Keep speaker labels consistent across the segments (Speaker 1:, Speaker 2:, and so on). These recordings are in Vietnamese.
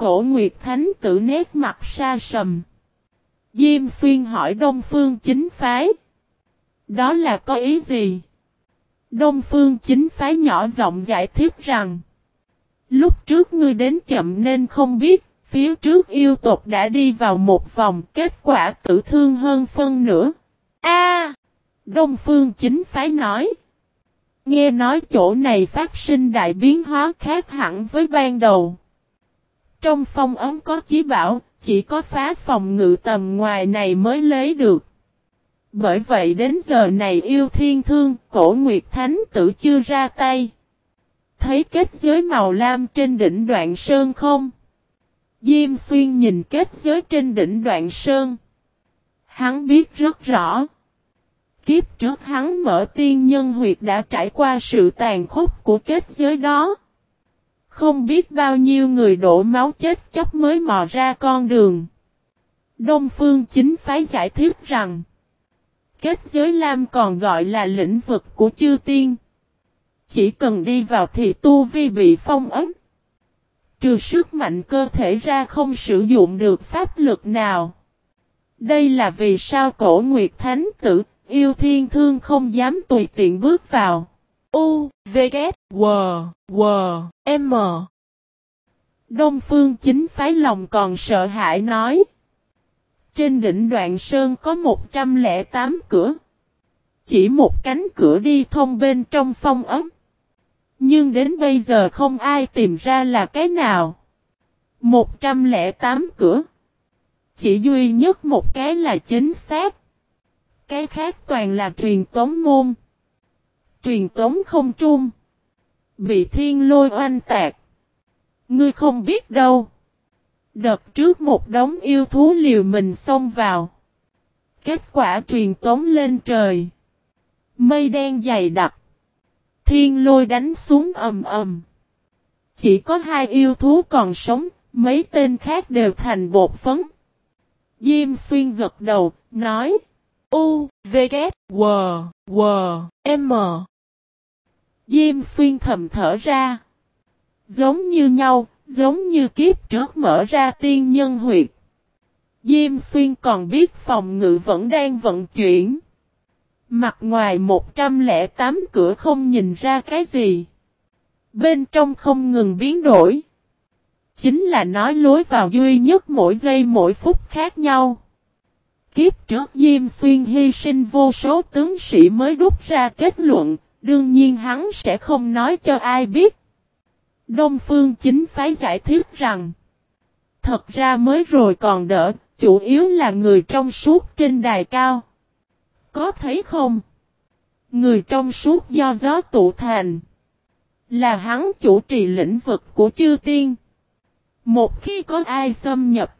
Speaker 1: Cổ Nguyệt Thánh tử nét mặt xa sầm. Diêm xuyên hỏi Đông Phương chính phái. Đó là có ý gì? Đông Phương chính phái nhỏ giọng giải thích rằng. Lúc trước ngươi đến chậm nên không biết, phía trước yêu tộc đã đi vào một vòng, kết quả tử thương hơn phân nữa. A Đông Phương chính phái nói. Nghe nói chỗ này phát sinh đại biến hóa khác hẳn với ban đầu. Trong phong ấm có chí bảo, chỉ có phá phòng ngự tầm ngoài này mới lấy được. Bởi vậy đến giờ này yêu thiên thương, cổ nguyệt thánh tử chưa ra tay. Thấy kết giới màu lam trên đỉnh đoạn sơn không? Diêm xuyên nhìn kết giới trên đỉnh đoạn sơn. Hắn biết rất rõ. Kiếp trước hắn mở tiên nhân huyệt đã trải qua sự tàn khốc của kết giới đó. Không biết bao nhiêu người đổ máu chết chóc mới mò ra con đường. Đông Phương chính phái giải thích rằng Kết giới lam còn gọi là lĩnh vực của chư tiên. Chỉ cần đi vào thì tu vi bị phong ấm. Trừ sức mạnh cơ thể ra không sử dụng được pháp lực nào. Đây là vì sao cổ Nguyệt Thánh tử, yêu thiên thương không dám tùy tiện bước vào. U, V, K, W, W, M. Đông phương chính phái lòng còn sợ hãi nói. Trên đỉnh đoạn sơn có 108 cửa. Chỉ một cánh cửa đi thông bên trong phong ấm. Nhưng đến bây giờ không ai tìm ra là cái nào. 108 cửa. Chỉ duy nhất một cái là chính xác. Cái khác toàn là truyền tống môn. Truyền tống không trung. Bị thiên lôi oanh tạc. Ngươi không biết đâu. Đợt trước một đống yêu thú liều mình xông vào. Kết quả truyền tống lên trời. Mây đen dày đặc. Thiên lôi đánh xuống ầm ầm. Chỉ có hai yêu thú còn sống, mấy tên khác đều thành bột phấn. Diêm xuyên gật đầu, nói. U, V, K, W, W, M. Diêm xuyên thầm thở ra. Giống như nhau, Giống như kiếp trước mở ra tiên nhân huyệt. Diêm xuyên còn biết phòng ngự vẫn đang vận chuyển. Mặt ngoài 108 cửa không nhìn ra cái gì. Bên trong không ngừng biến đổi. Chính là nói lối vào duy nhất mỗi giây mỗi phút khác nhau. Kiếp trước Diêm Xuyên hy sinh vô số tướng sĩ mới đúc ra kết luận, đương nhiên hắn sẽ không nói cho ai biết. Đông Phương chính phái giải thích rằng Thật ra mới rồi còn đỡ, chủ yếu là người trong suốt trên đài cao. Có thấy không? Người trong suốt do gió tụ thành. Là hắn chủ trì lĩnh vực của chư tiên. Một khi có ai xâm nhập.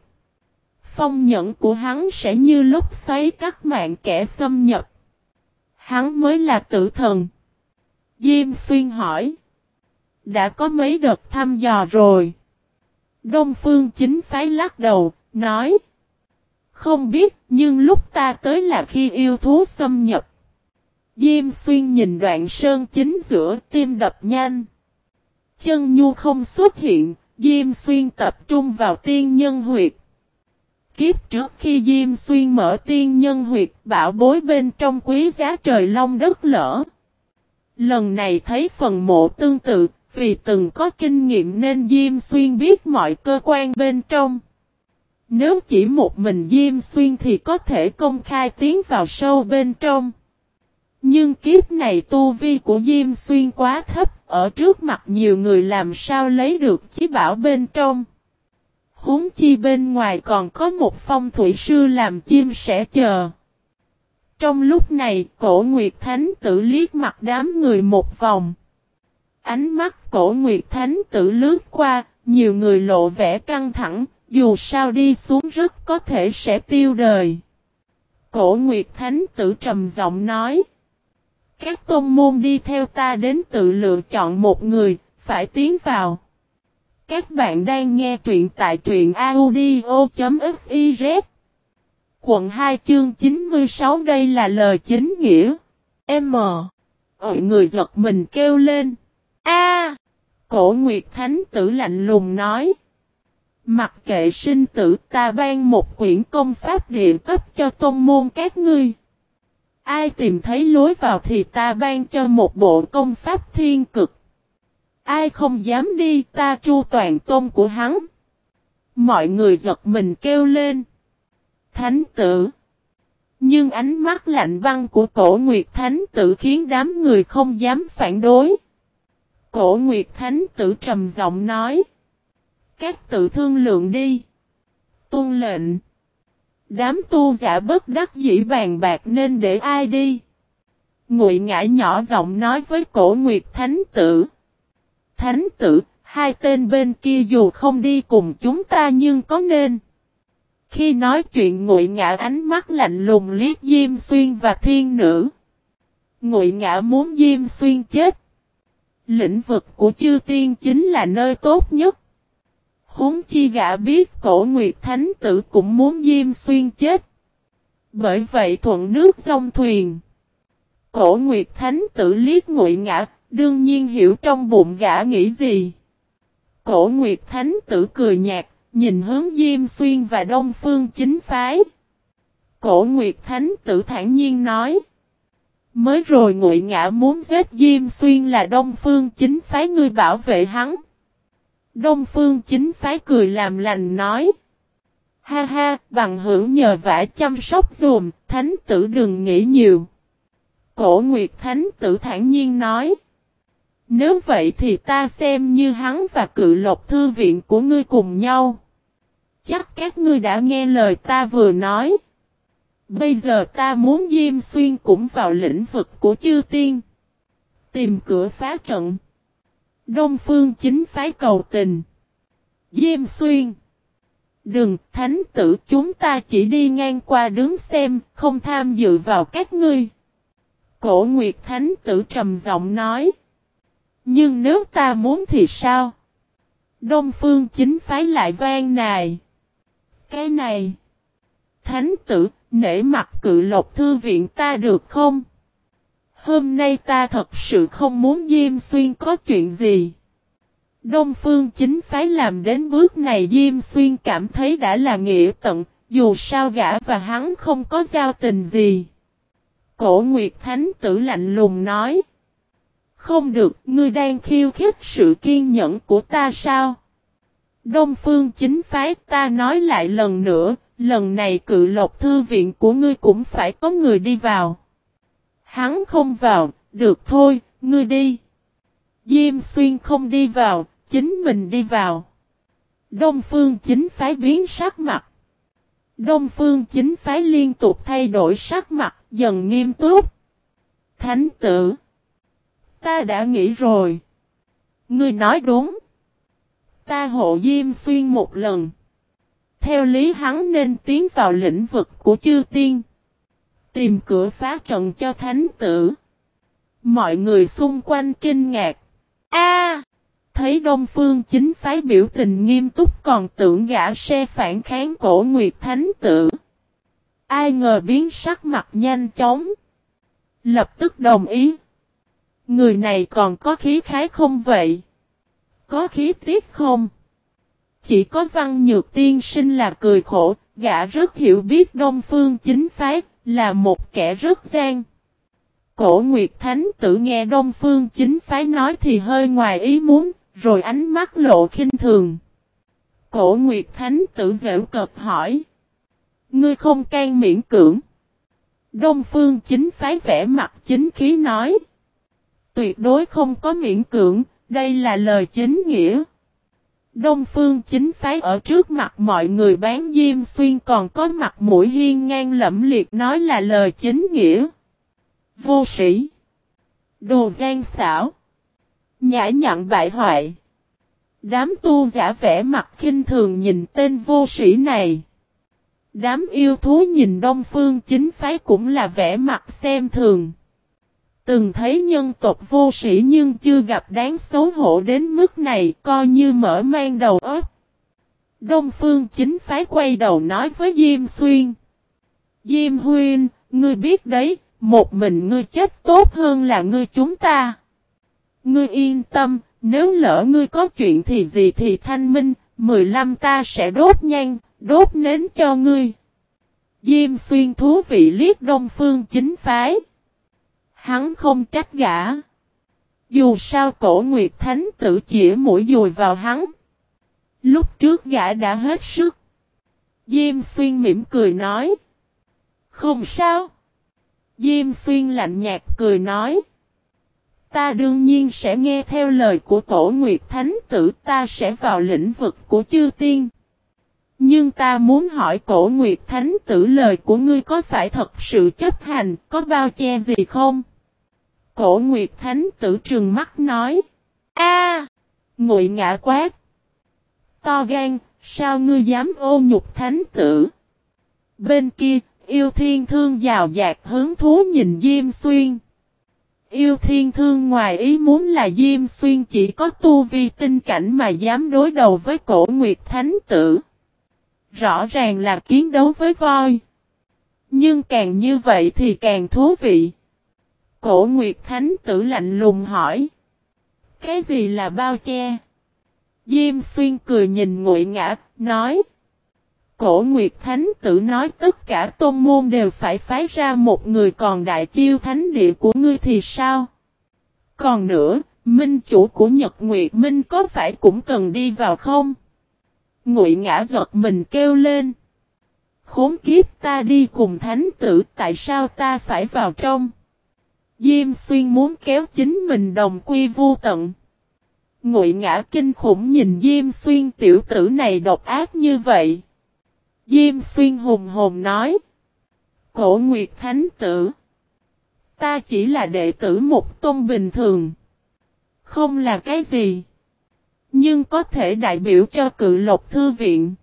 Speaker 1: Phong nhẫn của hắn sẽ như lúc xoáy cắt mạng kẻ xâm nhập. Hắn mới là tử thần. Diêm xuyên hỏi. Đã có mấy đợt thăm dò rồi. Đông phương chính phái lắc đầu, nói. Không biết, nhưng lúc ta tới là khi yêu thú xâm nhập. Diêm xuyên nhìn đoạn sơn chính giữa tim đập nhanh. Chân nhu không xuất hiện, Diêm xuyên tập trung vào tiên nhân huyệt. Kiếp trước khi Diêm xuyên mở tiên nhân huyệt bảo bối bên trong quý giá trời long đất lỡ. Lần này thấy phần mộ tương tự, vì từng có kinh nghiệm nên Diêm Xuyên biết mọi cơ quan bên trong. Nếu chỉ một mình Diêm Xuyên thì có thể công khai tiến vào sâu bên trong. Nhưng kiếp này tu vi của Diêm Xuyên quá thấp, ở trước mặt nhiều người làm sao lấy được chí bảo bên trong. Huống chi bên ngoài còn có một phong thủy sư làm chim sẻ chờ. Trong lúc này, cổ Nguyệt Thánh tử liếc mặt đám người một vòng. Ánh mắt cổ Nguyệt Thánh tử lướt qua, nhiều người lộ vẻ căng thẳng, dù sao đi xuống rất có thể sẽ tiêu đời. Cổ Nguyệt Thánh tử trầm giọng nói. Các tôn môn đi theo ta đến tự lựa chọn một người, phải tiến vào. Các bạn đang nghe truyện tại truyện audio.fiz. Quận 2 chương 96 đây là lời chính nghĩa. M. Mọi người giật mình kêu lên. A! cổ Nguyệt Thánh tử lạnh lùng nói. Mặc kệ sinh tử, ta ban một quyển công pháp địa cấp cho tôn môn các ngươi. Ai tìm thấy lối vào thì ta ban cho một bộ công pháp thiên cực. Ai không dám đi, ta chu toàn tôn của hắn. Mọi người giật mình kêu lên. Thánh tử. Nhưng ánh mắt lạnh băng của cổ Nguyệt Thánh tử khiến đám người không dám phản đối. Cổ Nguyệt Thánh tử trầm giọng nói. Các tự thương lượng đi. Tôn lệnh. Đám tu giả bất đắc dĩ bàn bạc nên để ai đi. Ngụy ngã nhỏ giọng nói với cổ Nguyệt Thánh tử. Thánh tử, hai tên bên kia dù không đi cùng chúng ta nhưng có nên. Khi nói chuyện ngụy ngã ánh mắt lạnh lùng liếc Diêm Xuyên và thiên nữ. Ngụy ngã muốn Diêm Xuyên chết. Lĩnh vực của chư tiên chính là nơi tốt nhất. húng chi gã biết cổ Nguyệt Thánh tử cũng muốn Diêm Xuyên chết. Bởi vậy thuận nước dông thuyền. Cổ Nguyệt Thánh tử liếc ngụy ngã, đương nhiên hiểu trong bụng gã nghĩ gì. Cổ Nguyệt Thánh tử cười nhạt, nhìn hướng Diêm Xuyên và Đông Phương chính phái. Cổ Nguyệt Thánh tử thản nhiên nói. Mới rồi ngụy ngã muốn giết Diêm Xuyên là Đông Phương chính phái ngươi bảo vệ hắn. Đông Phương chính phái cười làm lành nói. Ha ha, bằng hữu nhờ vả chăm sóc dùm, thánh tử đừng nghĩ nhiều. Cổ Nguyệt Thánh tử thản nhiên nói. Nếu vậy thì ta xem như hắn và cự lộc thư viện của ngươi cùng nhau. Chắc các ngươi đã nghe lời ta vừa nói. Bây giờ ta muốn Diêm Xuyên cũng vào lĩnh vực của chư tiên. Tìm cửa phá trận. Đông Phương chính phái cầu tình. Diêm Xuyên. Đừng, thánh tử chúng ta chỉ đi ngang qua đứng xem, không tham dự vào các ngươi. Cổ Nguyệt Thánh tử trầm giọng nói. Nhưng nếu ta muốn thì sao? Đông Phương chính phái lại vang nài. Cái này. Thánh tử, nể mặt cự lộc thư viện ta được không? Hôm nay ta thật sự không muốn Diêm Xuyên có chuyện gì. Đông Phương chính phái làm đến bước này Diêm Xuyên cảm thấy đã là nghĩa tận, dù sao gã và hắn không có giao tình gì. Cổ Nguyệt Thánh tử lạnh lùng nói. Không được, ngươi đang khiêu khích sự kiên nhẫn của ta sao? Đông Phương chính phái ta nói lại lần nữa, lần này cự lộc thư viện của ngươi cũng phải có người đi vào. Hắn không vào, được thôi, ngươi đi. Diêm xuyên không đi vào, chính mình đi vào. Đông phương chính phái biến sắc mặt. Đông phương chính phái liên tục thay đổi sắc mặt, dần nghiêm túc. Thánh tử. Ta đã nghĩ rồi. Ngươi nói đúng. Ta hộ Diêm Xuyên một lần. Theo lý hắn nên tiến vào lĩnh vực của chư tiên. Tìm cửa phá trận cho thánh tử. Mọi người xung quanh kinh ngạc. A, Thấy Đông Phương chính phái biểu tình nghiêm túc còn tưởng gã xe phản kháng cổ Nguyệt Thánh tử. Ai ngờ biến sắc mặt nhanh chóng. Lập tức đồng ý. Người này còn có khí khái không vậy? Có khí tiết không? Chỉ có văn nhược tiên sinh là cười khổ, gã rất hiểu biết Đông Phương chính phái, là một kẻ rất gian. Cổ Nguyệt Thánh tử nghe Đông Phương chính phái nói thì hơi ngoài ý muốn, rồi ánh mắt lộ khinh thường. Cổ Nguyệt Thánh tử dễu cợt hỏi. Ngươi không can miễn cưỡng. Đông Phương chính phái vẽ mặt chính khí nói. Tuyệt đối không có miễn cưỡng, đây là lời chính nghĩa. Đông Phương chính phái ở trước mặt mọi người bán diêm xuyên còn có mặt mũi hiên ngang lẫm liệt nói là lời chính nghĩa. Vô sĩ. Đồ gian xảo. Nhã nhặn bại hoại. Đám tu giả vẽ mặt khinh thường nhìn tên vô sĩ này. Đám yêu thú nhìn Đông Phương chính phái cũng là vẽ mặt xem thường. Từng thấy nhân tộc vô sĩ nhưng chưa gặp đáng xấu hổ đến mức này coi như mở mang đầu óc. Đông Phương chính phái quay đầu nói với Diêm Xuyên. Diêm Huyên, ngươi biết đấy, một mình ngươi chết tốt hơn là ngươi chúng ta. Ngươi yên tâm, nếu lỡ ngươi có chuyện thì gì thì thanh minh, 15 ta sẽ đốt nhanh đốt nến cho ngươi. Diêm xuyên thú vị liếc đông phương chính phái. Hắn không trách gã. Dù sao cổ nguyệt thánh tử chỉ mũi dùi vào hắn. Lúc trước gã đã hết sức. Diêm xuyên mỉm cười nói. Không sao. Diêm xuyên lạnh nhạt cười nói. Ta đương nhiên sẽ nghe theo lời của cổ nguyệt thánh tử ta sẽ vào lĩnh vực của chư tiên. Nhưng ta muốn hỏi cổ nguyệt thánh tử lời của ngươi có phải thật sự chấp hành, có bao che gì không? Cổ nguyệt thánh tử trừng mắt nói. a Ngụy ngã quát. To gan, sao ngươi dám ô nhục thánh tử? Bên kia, yêu thiên thương giàu dạt hướng thú nhìn Diêm Xuyên. Yêu thiên thương ngoài ý muốn là Diêm Xuyên chỉ có tu vi tinh cảnh mà dám đối đầu với cổ nguyệt thánh tử. Rõ ràng là kiến đấu với voi. Nhưng càng như vậy thì càng thú vị. Cổ Nguyệt Thánh tử lạnh lùng hỏi. Cái gì là bao che? Diêm xuyên cười nhìn ngụy ngã, nói. Cổ Nguyệt Thánh tử nói tất cả tôn môn đều phải phái ra một người còn đại chiêu thánh địa của ngươi thì sao? Còn nữa, minh chủ của Nhật Nguyệt Minh có phải cũng cần đi vào không? Ngụy ngã giật mình kêu lên. Khốn kiếp ta đi cùng thánh tử tại sao ta phải vào trong? Diêm xuyên muốn kéo chính mình đồng quy vô tận. Ngụy ngã kinh khủng nhìn Diêm xuyên tiểu tử này độc ác như vậy. Diêm xuyên hùng hồn nói. Cổ Nguyệt Thánh tử. Ta chỉ là đệ tử một tôn bình thường. Không là cái gì. Nhưng có thể đại biểu cho cự lộc thư viện.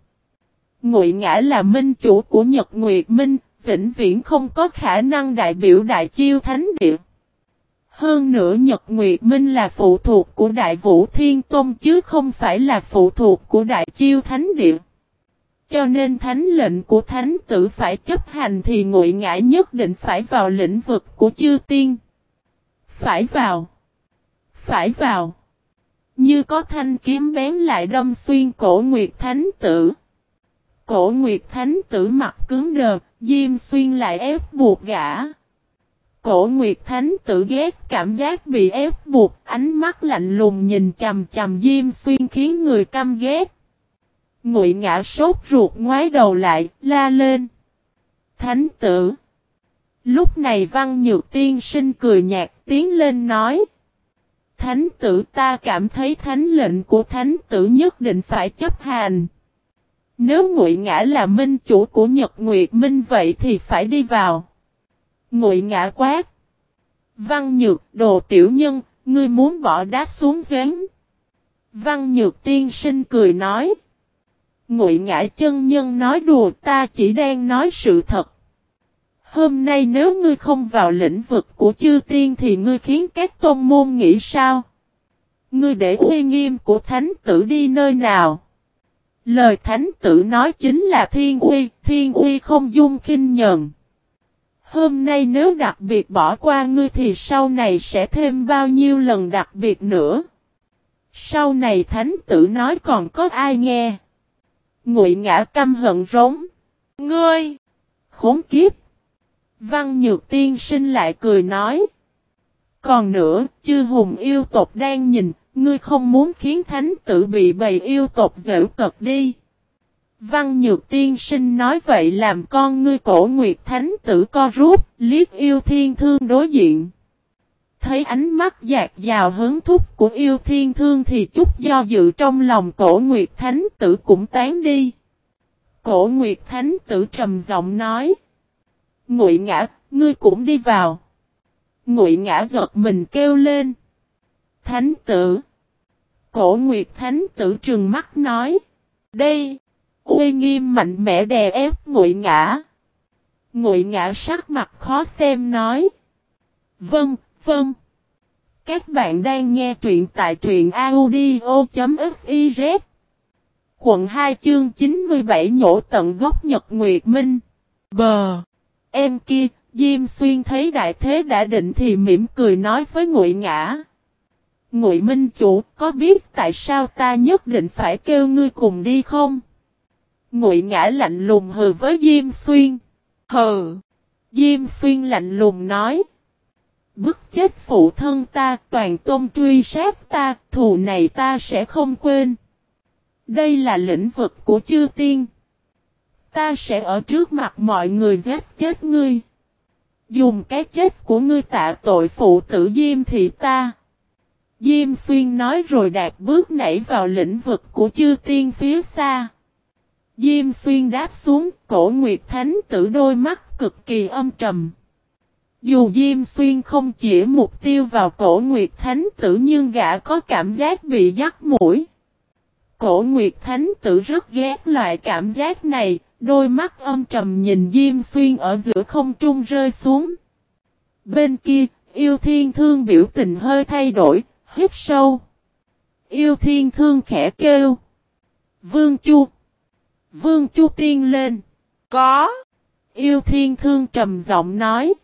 Speaker 1: Ngụy Ngã là minh chủ của Nhật Nguyệt Minh, vĩnh viễn không có khả năng đại biểu đại chiêu thánh địa. Hơn nữa Nhật Nguyệt Minh là phụ thuộc của Đại Vũ Thiên Tôn chứ không phải là phụ thuộc của Đại Chiêu Thánh Địa. Cho nên thánh lệnh của thánh tử phải chấp hành thì ngụy ngã nhất định phải vào lĩnh vực của chư tiên. Phải vào. Phải vào. Như có thanh kiếm bén lại đâm xuyên cổ Nguyệt Thánh tử. Cổ Nguyệt Thánh tử mặt cứng đờ, Diêm xuyên lại ép buộc gã. Cổ Nguyệt Thánh tử ghét cảm giác bị ép buộc, ánh mắt lạnh lùng nhìn chầm chầm Diêm Xuyên khiến người căm ghét. Ngụy ngã sốt ruột ngoái đầu lại, la lên. Thánh tử. Lúc này văn nhược tiên sinh cười nhạt tiến lên nói. Thánh tử ta cảm thấy thánh lệnh của thánh tử nhất định phải chấp hành. Nếu ngụy ngã là minh chủ của Nhật Nguyệt Minh vậy thì phải đi vào. Ngụy ngã quát. Văn nhược đồ tiểu nhân, ngươi muốn bỏ đá xuống giếng. Văn nhược tiên sinh cười nói. Ngụy ngã chân nhân nói đùa ta chỉ đang nói sự thật. Hôm nay nếu ngươi không vào lĩnh vực của chư tiên thì ngươi khiến các tôn môn nghĩ sao? Ngươi để uy nghiêm của thánh tử đi nơi nào? Lời thánh tử nói chính là thiên uy, thiên uy không dung khinh nhờn. Hôm nay nếu đặc biệt bỏ qua ngươi thì sau này sẽ thêm bao nhiêu lần đặc biệt nữa. Sau này thánh tử nói còn có ai nghe. Ngụy ngã căm hận rống. Ngươi! Khốn kiếp! Văn nhược tiên sinh lại cười nói. Còn nữa, chư hùng yêu tộc đang nhìn, ngươi không muốn khiến thánh tử bị bầy yêu tộc dễ cật đi. Văn Nhược Tiên Sinh nói vậy làm con ngươi cổ Nguyệt Thánh tử co rút, liếc yêu thiên thương đối diện. Thấy ánh mắt dạt dào hứng thúc của yêu thiên thương thì chút do dự trong lòng cổ Nguyệt Thánh tử cũng tán đi. Cổ Nguyệt Thánh tử trầm giọng nói. Ngụy ngã, ngươi cũng đi vào. Ngụy ngã giật mình kêu lên. Thánh tử. Cổ Nguyệt Thánh tử trừng mắt nói. Đây. Uy nghiêm mạnh mẽ đè ép ngụy ngã. Ngụy ngã sắc mặt khó xem nói. Vâng, vâng. Các bạn đang nghe truyện tại truyện audio.fiz. Quận 2 chương 97 nhổ tận gốc Nhật Nguyệt Minh. Bờ. Em kia, Diêm Xuyên thấy đại thế đã định thì mỉm cười nói với ngụy ngã. Ngụy Minh Chủ có biết tại sao ta nhất định phải kêu ngươi cùng đi không? Ngụy Ngã lạnh lùng hừ với Diêm Xuyên. Hừ! Diêm Xuyên lạnh lùng nói. Bức chết phụ thân ta, toàn tôn truy sát ta, thù này ta sẽ không quên. Đây là lĩnh vực của chư tiên. Ta sẽ ở trước mặt mọi người giết chết ngươi. Dùng cái chết của ngươi tạ tội phụ tử Diêm thị ta. Diêm xuyên nói rồi đạp bước nảy vào lĩnh vực của chư tiên phía xa. Diêm xuyên đáp xuống, cổ Nguyệt Thánh tử đôi mắt cực kỳ âm trầm. Dù Diêm Xuyên không chỉ mục tiêu vào cổ Nguyệt Thánh tử nhưng gã có cảm giác bị dắt mũi. Cổ Nguyệt Thánh tử rất ghét loại cảm giác này, đôi mắt âm trầm nhìn Diêm Xuyên ở giữa không trung rơi xuống. Bên kia, yêu thiên thương biểu tình hơi thay đổi, hít sâu. Yêu thiên thương khẽ kêu. Vương Chu. Vương Chu tiên lên. Có. Yêu thiên thương trầm giọng nói.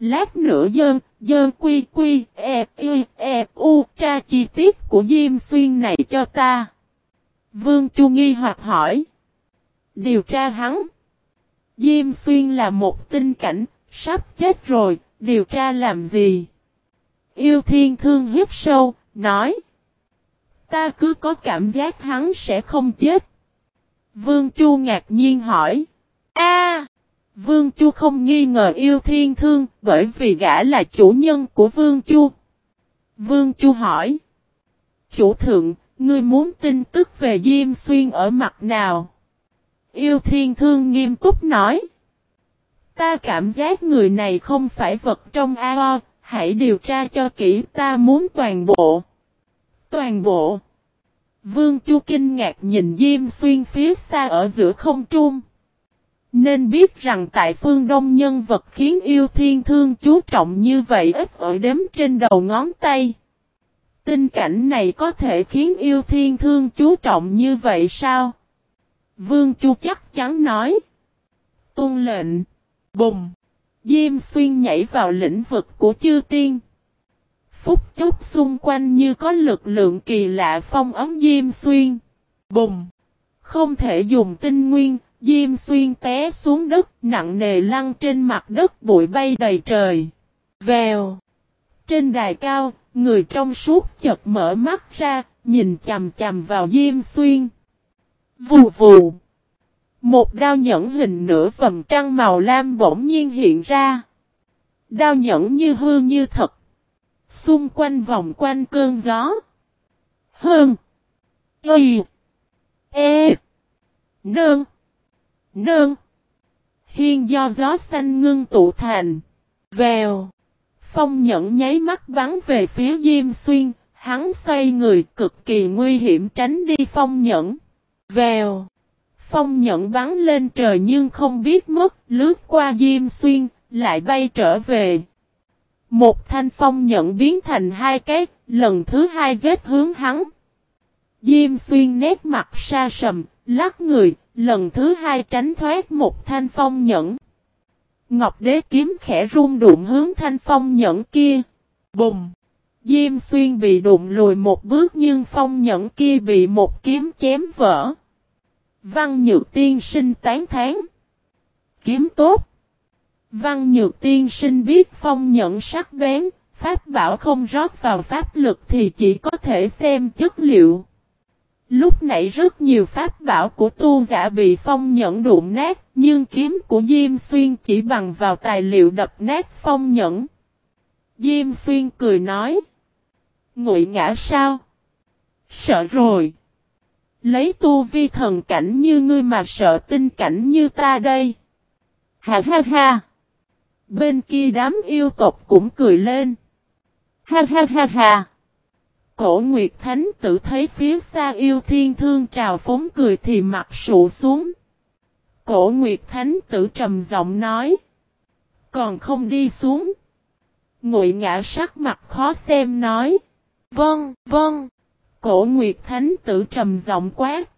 Speaker 1: Lát nữa dơn, dơn quy quy, e, y, e, u, tra chi tiết của Diêm Xuyên này cho ta. Vương Chu nghi hoặc hỏi. Điều tra hắn. Diêm Xuyên là một tinh cảnh, sắp chết rồi, điều tra làm gì? Yêu thiên thương hiếp sâu, nói. Ta cứ có cảm giác hắn sẽ không chết. Vương Chu ngạc nhiên hỏi. A, Vương Chu không nghi ngờ yêu thiên thương bởi vì gã là chủ nhân của Vương Chu. Vương Chu hỏi. Chủ thượng, ngươi muốn tin tức về Diêm Xuyên ở mặt nào? Yêu thiên thương nghiêm túc nói. Ta cảm giác người này không phải vật trong AO, hãy điều tra cho kỹ ta muốn toàn bộ. Toàn bộ. Vương Chu kinh ngạc nhìn Diêm Xuyên phía xa ở giữa không trung. Nên biết rằng tại phương Đông nhân vật khiến yêu thiên thương chú trọng như vậy ít ở đếm trên đầu ngón tay. Tình cảnh này có thể khiến yêu thiên thương chú trọng như vậy sao? Vương Chu chắc chắn nói. Tôn lệnh. Bùng. Diêm xuyên nhảy vào lĩnh vực của chư tiên. Phúc chốc xung quanh như có lực lượng kỳ lạ phong ấm Diêm xuyên. Bùng. Không thể dùng tinh nguyên, Diêm xuyên té xuống đất, nặng nề lăn trên mặt đất bụi bay đầy trời. Vèo. Trên đài cao, người trong suốt chợt mở mắt ra, nhìn chầm chầm vào Diêm xuyên. Vù vù. Một đao nhẫn hình nửa vầng trăng màu lam bỗng nhiên hiện ra. Đao nhẫn như hư như thật. Xung quanh vòng quanh cơn gió. Hơn. Y. E. Nương. Nương. Hiên do gió xanh ngưng tụ thành. Vèo. Phong nhẫn nháy mắt bắn về phía Diêm Xuyên. Hắn xoay người cực kỳ nguy hiểm tránh đi phong nhẫn. Vèo. Phong nhẫn bắn lên trời nhưng không biết mất, lướt qua Diêm Xuyên, lại bay trở về. Một thanh phong nhẫn biến thành hai cái, lần thứ hai giết hướng hắn. Diêm Xuyên nét mặt xa sầm, lắc người, lần thứ hai tránh thoát một thanh phong nhẫn. Ngọc đế kiếm khẽ rung đụng hướng thanh phong nhẫn kia. Bùng! Diêm Xuyên bị đụng lùi một bước nhưng phong nhẫn kia bị một kiếm chém vỡ. Văn Nhược Tiên sinh tán thán. Kiếm tốt. Văn Nhược Tiên sinh biết phong nhận sắc bén, pháp bảo không rót vào pháp lực thì chỉ có thể xem chất liệu. Lúc nãy rất nhiều pháp bảo của tu giả bị phong nhẫn đụng nát, nhưng kiếm của Diêm Xuyên chỉ bằng vào tài liệu đập nát phong nhẫn. Diêm Xuyên cười nói. Ngụy ngã sao? Sợ rồi. Lấy tu vi thần cảnh như ngươi mà sợ tinh cảnh như ta đây. Ha ha ha. Bên kia đám yêu tộc cũng cười lên. Ha ha ha ha. Cổ Nguyệt Thánh tử thấy phía xa yêu thiên thương trào phóng cười thì mặt sụ xuống. Cổ Nguyệt Thánh tử trầm giọng nói. Còn không đi xuống. Ngụy ngã sắc mặt khó xem nói. Vâng, vâng. Cổ Nguyệt Thánh tử trầm giọng quát.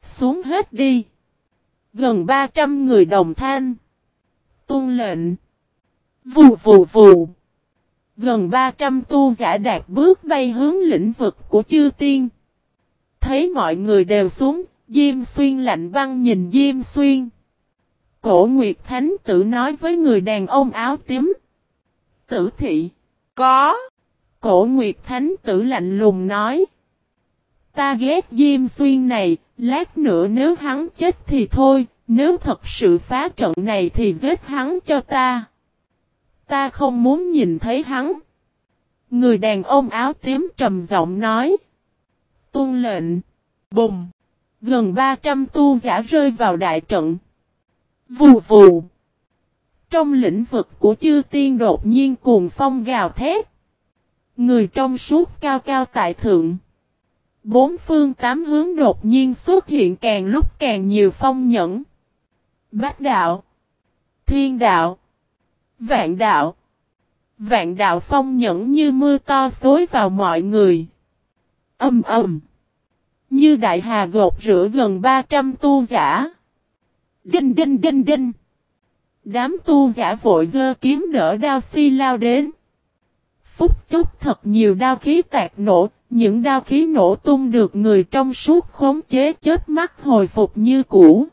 Speaker 1: Xuống hết đi. Gần 300 người đồng thanh. Tôn lệnh. Vù vù vù. Gần 300 tu giả đạt bước bay hướng lĩnh vực của chư tiên. Thấy mọi người đều xuống, Diêm Xuyên lạnh băng nhìn Diêm Xuyên. Cổ Nguyệt Thánh tử nói với người đàn ông áo tím. Tử thị. Có. Cổ Nguyệt Thánh tử lạnh lùng nói. Ta ghét Diêm Xuyên này, lát nữa nếu hắn chết thì thôi, nếu thật sự phá trận này thì giết hắn cho ta. Ta không muốn nhìn thấy hắn. Người đàn ông áo tím trầm giọng nói. Tuân lệnh. Bùng. Gần 300 tu giả rơi vào đại trận. Vù vù. Trong lĩnh vực của chư tiên đột nhiên cuồng phong gào thét. Người trong suốt cao cao tại thượng. Bốn phương tám hướng đột nhiên xuất hiện càng lúc càng nhiều phong nhẫn. Bát đạo. Thiên đạo. Vạn đạo. Vạn đạo phong nhẫn như mưa to xối vào mọi người. Âm ầm. Như đại hà gột rửa gần 300 tu giả. Đinh đinh đinh đinh. Đám tu giả vội dơ kiếm đỡ đao si lao đến. Phúc chốc thật nhiều đao khí tạc nổ, những đao khí nổ tung được người trong suốt khống chế chết mắt hồi phục như cũ.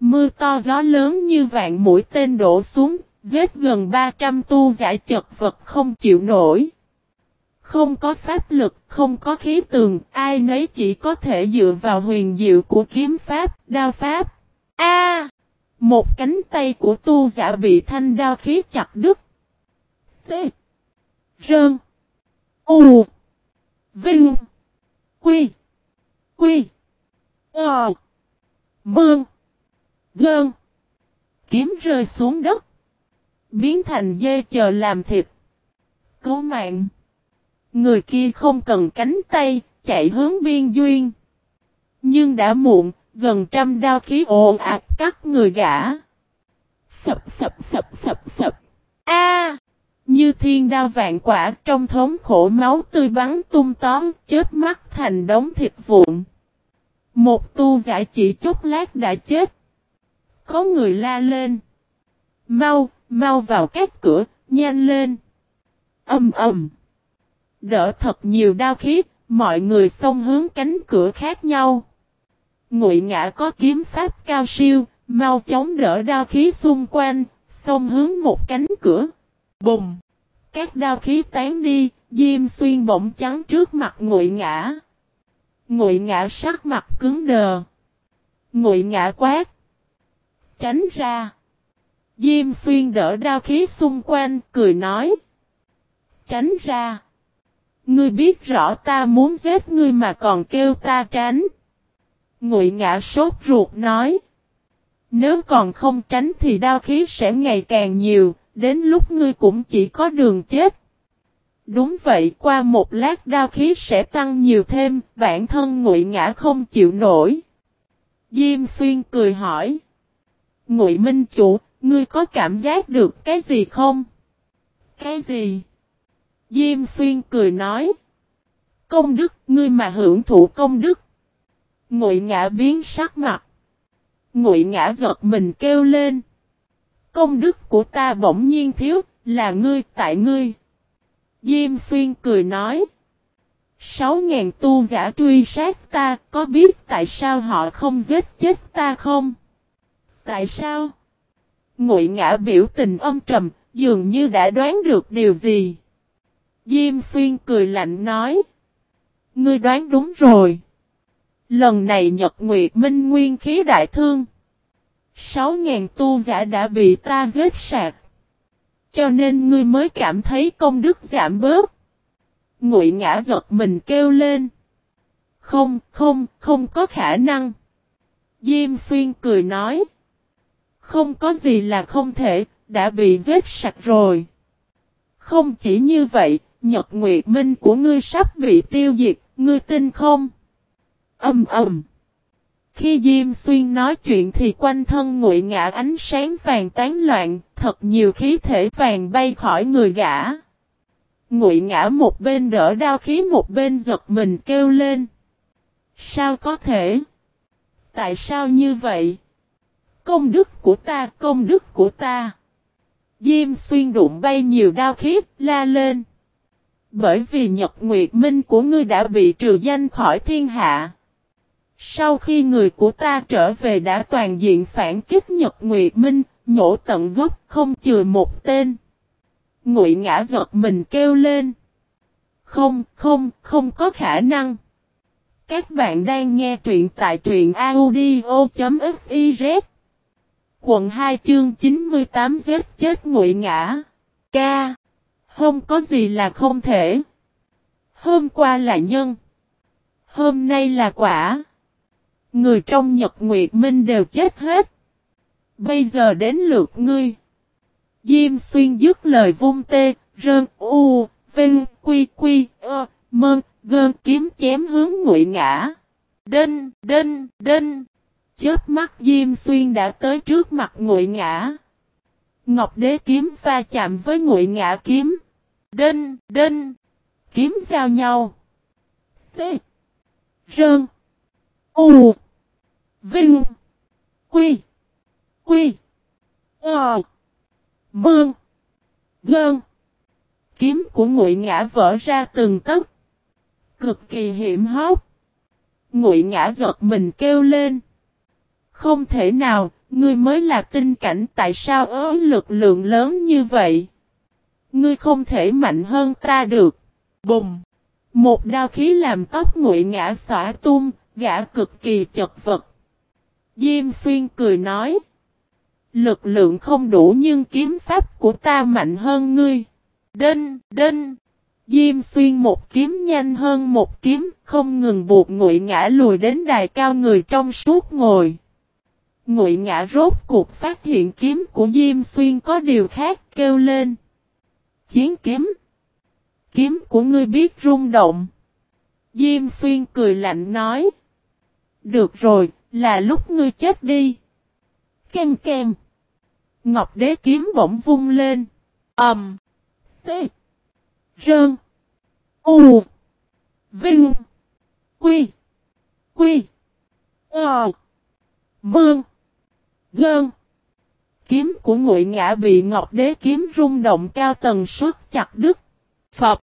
Speaker 1: Mưa to gió lớn như vạn mũi tên đổ xuống, giết gần 300 tu giả chật vật không chịu nổi. Không có pháp lực, không có khí tường, ai nấy chỉ có thể dựa vào huyền diệu của kiếm pháp, đao pháp. A! một cánh tay của tu giả bị thanh đao khí chặt đứt. T. Rơn. U. Vinh. Quy. Quy. Ờ. Mương. Gơn. Kiếm rơi xuống đất. Biến thành dê chờ làm thịt. Cứu mạng. Người kia không cần cánh tay, chạy hướng biên duyên. Nhưng đã muộn, gần trăm đao khí ồn ạt cắt người gã. Sập sập sập sập sập. A! như thiên đao vạn quả trong thống khổ máu tươi bắn tung tóm, chết mắt thành đống thịt vụn. Một tu giả chỉ chút lát đã chết. Có người la lên. Mau, mau vào các cửa, nhanh lên. Âm ầm. Đỡ thật nhiều đao khí, mọi người xông hướng cánh cửa khác nhau. Ngụy ngã có kiếm pháp cao siêu, mau chóng đỡ đao khí xung quanh, xông hướng một cánh cửa. Bùng! Các đao khí tán đi, Diêm Xuyên bỗng trắng trước mặt Ngụy ngã. Ngụy ngã sắc mặt cứng đờ. Ngụy ngã quát. Tránh ra. Diêm Xuyên đỡ đao khí xung quanh, cười nói. Tránh ra. Ngươi biết rõ ta muốn giết ngươi mà còn kêu ta tránh. Ngụy ngã sốt ruột nói. Nếu còn không tránh thì đao khí sẽ ngày càng nhiều, đến lúc ngươi cũng chỉ có đường chết. Đúng vậy, qua một lát đao khí sẽ tăng nhiều thêm, bản thân ngụy ngã không chịu nổi. Diêm xuyên cười hỏi. Ngụy Minh Chủ, ngươi có cảm giác được cái gì không? Cái gì? Diêm xuyên cười nói. Công đức, ngươi mà hưởng thụ công đức. Ngụy ngã biến sắc mặt. Ngụy ngã giật mình kêu lên. Công đức của ta bỗng nhiên thiếu, là ngươi tại ngươi. Diêm xuyên cười nói. Sáu ngàn tu giả truy sát ta, có biết tại sao họ không giết chết ta không? Tại sao? Ngụy ngã biểu tình âm trầm, dường như đã đoán được điều gì. Diêm xuyên cười lạnh nói. Ngươi đoán đúng rồi. Lần này Nhật Nguyệt Minh nguyên khí đại thương. Sáu ngàn tu giả đã bị ta giết sạc. Cho nên ngươi mới cảm thấy công đức giảm bớt. Ngụy ngã giật mình kêu lên. Không, không, không có khả năng. Diêm xuyên cười nói. Không có gì là không thể, đã bị giết sạch rồi. Không chỉ như vậy, Nhật Nguyệt Minh của ngươi sắp bị tiêu diệt, ngươi tin không? Âm ầm. Khi Diêm Xuyên nói chuyện thì quanh thân ngụy ngã ánh sáng vàng tán loạn, thật nhiều khí thể vàng bay khỏi người gã. Ngụy ngã một bên đỡ đao khí một bên giật mình kêu lên. Sao có thể? Tại sao như vậy? Công đức của ta, công đức của ta. Diêm xuyên đụng bay nhiều đao khiếp, la lên. Bởi vì nhật nguyệt minh của ngươi đã bị trừ danh khỏi thiên hạ. Sau khi người của ta trở về đã toàn diện phản kích nhật nguyệt minh, nhổ tận gốc không chừa một tên. Ngụy ngã giật mình kêu lên. Không, không, không có khả năng. Các bạn đang nghe truyện tại truyện audio.fif Quận 2 chương 98 giết chết ngụy ngã. Ca. Không có gì là không thể. Hôm qua là nhân. Hôm nay là quả. Người trong Nhật Nguyệt Minh đều chết hết. Bây giờ đến lượt ngươi. Diêm xuyên dứt lời vung tê, rơn, u, vinh, quy, quy, ơ, mơn, gơn kiếm chém hướng ngụy ngã. Đinh, đinh, đinh. Chớp mắt Diêm Xuyên đã tới trước mặt ngụy ngã. Ngọc đế kiếm va chạm với ngụy ngã kiếm. Đinh, đinh. Kiếm giao nhau. T. Rơn. U. Vinh. Quy. Quy. Ờ. Mương. Gơn. Kiếm của ngụy ngã vỡ ra từng tấc. Cực kỳ hiểm hóc. Ngụy ngã giật mình kêu lên. Không thể nào, ngươi mới là tinh cảnh tại sao ớ lực lượng lớn như vậy? Ngươi không thể mạnh hơn ta được. Bùng! Một đao khí làm tóc ngụy ngã xỏa tung, gã cực kỳ chật vật. Diêm xuyên cười nói. Lực lượng không đủ nhưng kiếm pháp của ta mạnh hơn ngươi. Đinh, đinh. Diêm xuyên một kiếm nhanh hơn một kiếm, không ngừng buộc ngụy ngã lùi đến đài cao người trong suốt ngồi. Ngụy ngã rốt cuộc phát hiện kiếm của Diêm Xuyên có điều khác kêu lên. Chiến kiếm. Kiếm của ngươi biết rung động. Diêm Xuyên cười lạnh nói. Được rồi, là lúc ngươi chết đi. Kem kem. Ngọc đế kiếm bỗng vung lên. Ẩm. Um. T. Rơn. U. Vinh. Quy. Quy. Ờ. Mương. Gơn. Kiếm của ngụy ngã bị Ngọc Đế kiếm rung động cao tần suốt chặt đứt. Phật.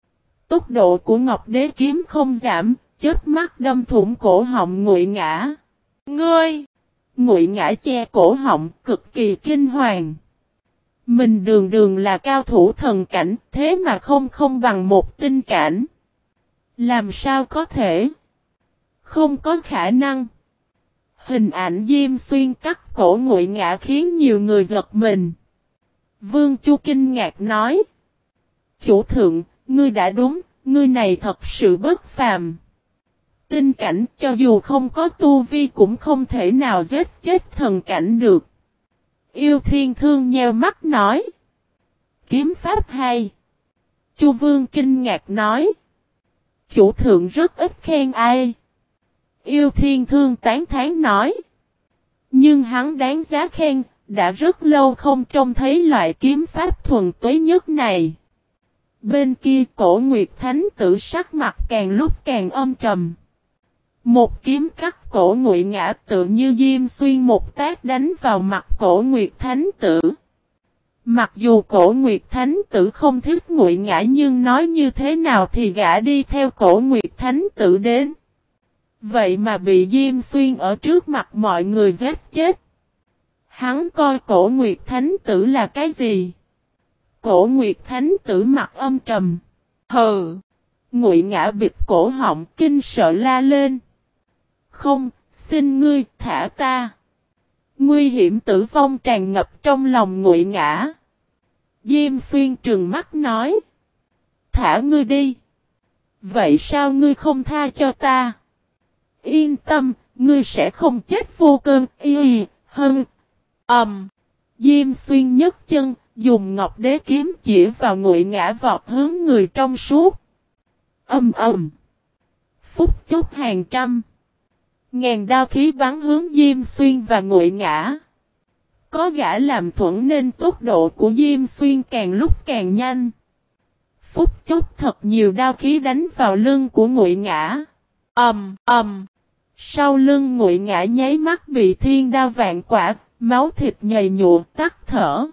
Speaker 1: Tốc độ của Ngọc Đế kiếm không giảm, chết mắt đâm thủng cổ họng ngụy ngã. Ngươi! Ngụy ngã che cổ họng cực kỳ kinh hoàng. Mình đường đường là cao thủ thần cảnh, thế mà không không bằng một tinh cảnh. Làm sao có thể? Không có khả năng. Hình ảnh Diêm Xuyên cắt cổ ngụy ngã khiến nhiều người giật mình. Vương Chu kinh ngạc nói. Chủ thượng, ngươi đã đúng, ngươi này thật sự bất phàm. Tinh cảnh cho dù không có tu vi cũng không thể nào giết chết thần cảnh được. Yêu thiên thương nheo mắt nói. Kiếm pháp hay. Chu vương kinh ngạc nói. Chủ thượng rất ít khen ai. Yêu thiên thương tán thán nói. Nhưng hắn đáng giá khen, đã rất lâu không trông thấy loại kiếm pháp thuần túy nhất này. Bên kia cổ Nguyệt Thánh tử sắc mặt càng lúc càng âm trầm. Một kiếm cắt cổ ngụy ngã tự như diêm xuyên một tác đánh vào mặt cổ Nguyệt Thánh tử. Mặc dù cổ Nguyệt Thánh tử không thích ngụy ngã nhưng nói như thế nào thì gã đi theo cổ Nguyệt Thánh tử đến. Vậy mà bị Diêm Xuyên ở trước mặt mọi người giết chết. Hắn coi cổ Nguyệt Thánh tử là cái gì? Cổ Nguyệt Thánh tử mặt âm trầm. Hờ! Ngụy ngã bịt cổ họng kinh sợ la lên. Không, xin ngươi thả ta. Nguy hiểm tử vong tràn ngập trong lòng ngụy ngã. Diêm xuyên trừng mắt nói. Thả ngươi đi. Vậy sao ngươi không tha cho ta? Yên tâm, ngươi sẽ không chết vô cơn, y, hơn. Ẩm. Um, Diêm xuyên nhấc chân, dùng ngọc đế kiếm chỉ vào ngụy ngã vọt hướng người trong suốt. Âm ầm. Phúc chốc hàng trăm. Ngàn đao khí bắn hướng Diêm Xuyên và ngụy ngã. Có gã làm thuận nên tốc độ của Diêm Xuyên càng lúc càng nhanh. Phúc chốc thật nhiều đao khí đánh vào lưng của ngụy ngã. Ầm, ầm. Sau lưng ngụy ngã nháy mắt bị thiên đa vạn quả, máu thịt nhầy nhụa, tắt thở.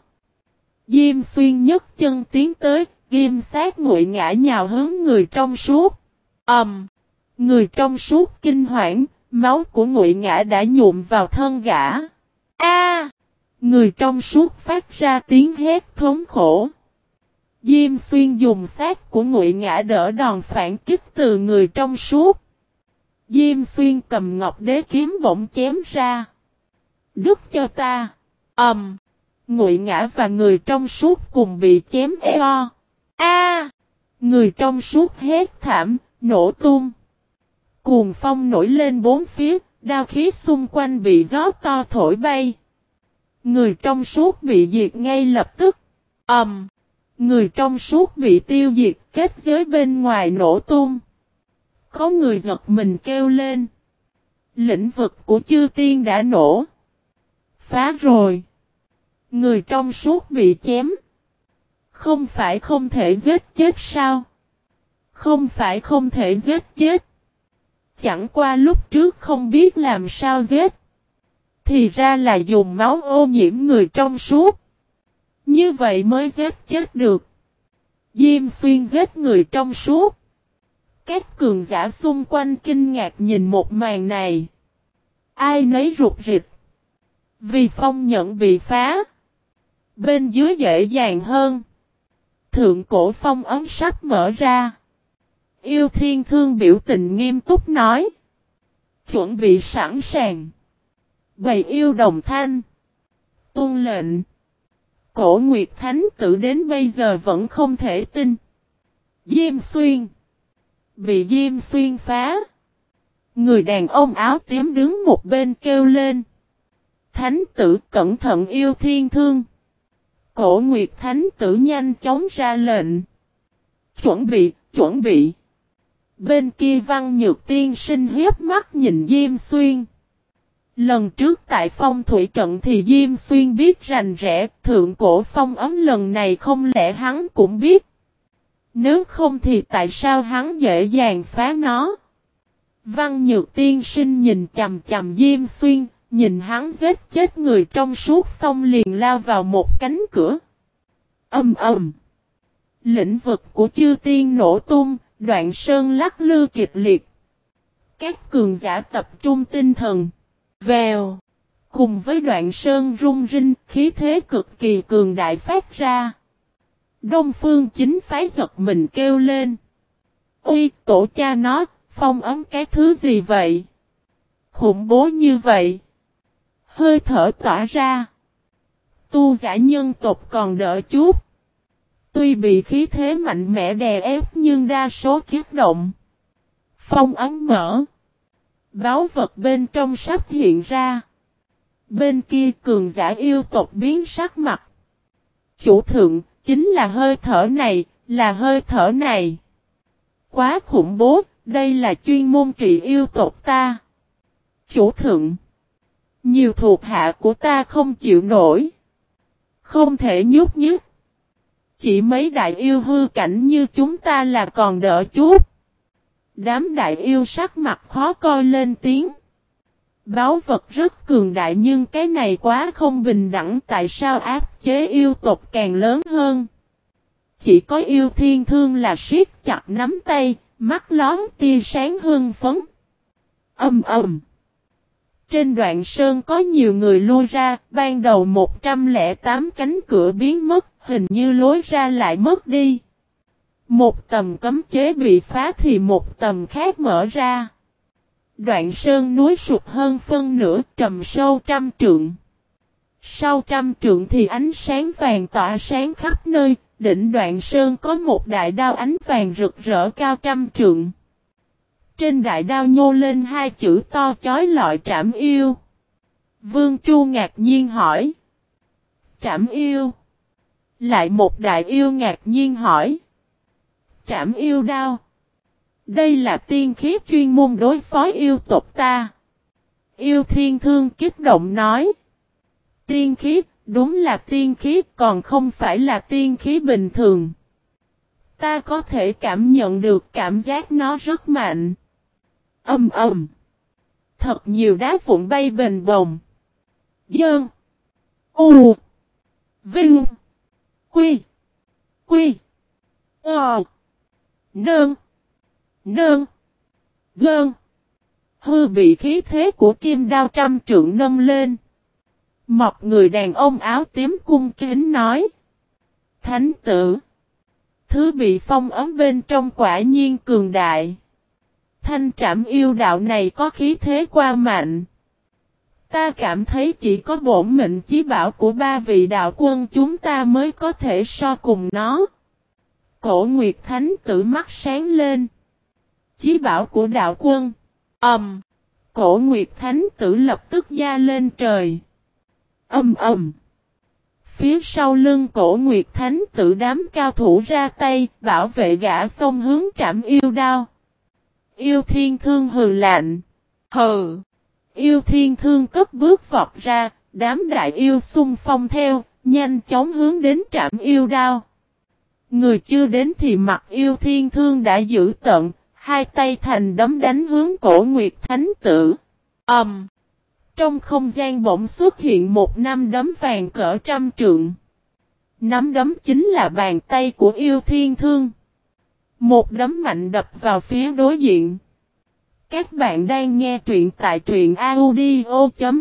Speaker 1: Diêm xuyên nhấc chân tiến tới, ghim sát ngụy ngã nhào hướng người trong suốt. ầm, Người trong suốt kinh hoảng, máu của ngụy ngã đã nhuộm vào thân gã. A! người trong suốt phát ra tiếng hét thống khổ. Diêm xuyên dùng sát của ngụy ngã đỡ đòn phản kích từ người trong suốt. Diêm xuyên cầm ngọc đế kiếm bỗng chém ra. Đứt cho ta. ầm, um, Ngụy ngã và người trong suốt cùng bị chém eo. A! người trong suốt hét thảm, nổ tung. Cuồng phong nổi lên bốn phía, đao khí xung quanh bị gió to thổi bay. Người trong suốt bị diệt ngay lập tức. ầm, um, Người trong suốt bị tiêu diệt, kết giới bên ngoài nổ tung. Có người giật mình kêu lên. Lĩnh vực của chư tiên đã nổ. Phá rồi. Người trong suốt bị chém. Không phải không thể giết chết sao? Không phải không thể giết chết. Chẳng qua lúc trước không biết làm sao giết. Thì ra là dùng máu ô nhiễm người trong suốt. Như vậy mới giết chết được. Diêm xuyên giết người trong suốt. Các cường giả xung quanh kinh ngạc nhìn một màn này. Ai nấy rụt rịch. Vì phong nhận bị phá. Bên dưới dễ dàng hơn. Thượng cổ phong ấm sắp mở ra. Yêu thiên thương biểu tình nghiêm túc nói. Chuẩn bị sẵn sàng. Bày yêu đồng thanh. Tôn lệnh. Cổ Nguyệt Thánh tử đến bây giờ vẫn không thể tin. Diêm xuyên. Bị Diêm xuyên phá. Người đàn ông áo tím đứng một bên kêu lên. Thánh tử cẩn thận yêu thiên thương. Cổ Nguyệt Thánh tử nhanh chóng ra lệnh. Chuẩn bị, chuẩn bị. Bên kia văn nhược tiên sinh hiếp mắt nhìn Diêm Xuyên. Lần trước tại phong thủy trận thì Diêm Xuyên biết rành rẽ, thượng cổ phong ấm lần này không lẽ hắn cũng biết. Nếu không thì tại sao hắn dễ dàng phá nó? Văn Nhược Tiên Sinh nhìn chầm chầm Diêm Xuyên, nhìn hắn giết chết người trong suốt xong liền lao vào một cánh cửa. Âm ầm. Lĩnh vực của chư tiên nổ tung, đoạn sơn lắc lư kịch liệt. Các cường giả tập trung tinh thần. Vèo. Cùng với đoạn sơn rung rinh, khí thế cực kỳ cường đại phát ra. Đông phương chính phái giật mình kêu lên. Ôi, tổ cha nó, phong ấm cái thứ gì vậy? Khủng bố như vậy. Hơi thở tỏa ra. Tu giả nhân tộc còn đỡ chút. Tuy bị khí thế mạnh mẽ đè ép nhưng đa số kiếp động. Phong ấm mở. Báo vật bên trong sắp hiện ra. Bên kia cường giả yêu tộc biến sắc mặt. Chủ thượng, chính là hơi thở này, là hơi thở này. Quá khủng bố, đây là chuyên môn trị yêu tộc ta. Chủ thượng. Nhiều thuộc hạ của ta không chịu nổi. Không thể nhúc nhích. Chỉ mấy đại yêu hư cảnh như chúng ta là còn đỡ chút. Đám đại yêu sắc mặt khó coi lên tiếng. Báo vật rất cường đại nhưng cái này quá không bình đẳng tại sao áp chế yêu tộc càng lớn hơn. Chỉ có yêu thiên thương là siết chặt nắm tay, mắt lón tia sáng hương phấn. Âm ầm. Trên đoạn sơn có nhiều người lui ra, ban đầu 108 cánh cửa biến mất, hình như lối ra lại mất đi. Một tầm cấm chế bị phá thì một tầm khác mở ra. Đoạn sơn núi sụp hơn phân nửa trầm sâu trăm trượng. Sau trăm trượng thì ánh sáng vàng tỏa sáng khắp nơi, đỉnh đoạn sơn có một đại đao ánh vàng rực rỡ cao trăm trượng. Trên đại đao nhô lên hai chữ to chói lọi trảm yêu. Vương Chu ngạc nhiên hỏi. Trảm yêu. Lại một đại yêu ngạc nhiên hỏi. Trảm yêu đao. Đây là tiên khí chuyên môn đối phó yêu tộc ta. Yêu thiên thương kích động nói. Tiên khí, đúng là tiên khí còn không phải là tiên khí bình thường. Ta có thể cảm nhận được cảm giác nó rất mạnh. Âm ầm. Thật nhiều đá vụn bay bền bồng. Dơn. U. Vinh. Quy. Quy. Ờ. Nương. Nương. Gơn. Hư bị khí thế của kim đao trăm trượng nâng lên. Một người đàn ông áo tím cung kính nói. Thánh tử. Thứ bị phong ấm bên trong quả nhiên cường đại. Thanh trảm yêu đạo này có khí thế qua mạnh. Ta cảm thấy chỉ có bổn mệnh chí bảo của ba vị đạo quân chúng ta mới có thể so cùng nó. Cổ Nguyệt Thánh tử mắt sáng lên. Chí bảo của đạo quân. Ẩm. Um, cổ Nguyệt Thánh tử lập tức gia lên trời. Âm ầm. Phía sau lưng cổ Nguyệt Thánh tử đám cao thủ ra tay, bảo vệ gã sông hướng trảm yêu đao. Yêu thiên thương hừ lạnh. Hừ. Yêu thiên thương cất bước vọt ra, đám đại yêu xung phong theo, nhanh chóng hướng đến trảm yêu đao. Người chưa đến thì mặt yêu thiên thương đã giữ tận, hai tay thành đấm đánh hướng cổ Nguyệt Thánh tử. Ẩm. Um, trong không gian bỗng xuất hiện một năm đấm vàng cỡ trăm trượng. Nắm đấm chính là bàn tay của yêu thiên thương. Một đấm mạnh đập vào phía đối diện. Các bạn đang nghe truyện tại truyện audio.fiz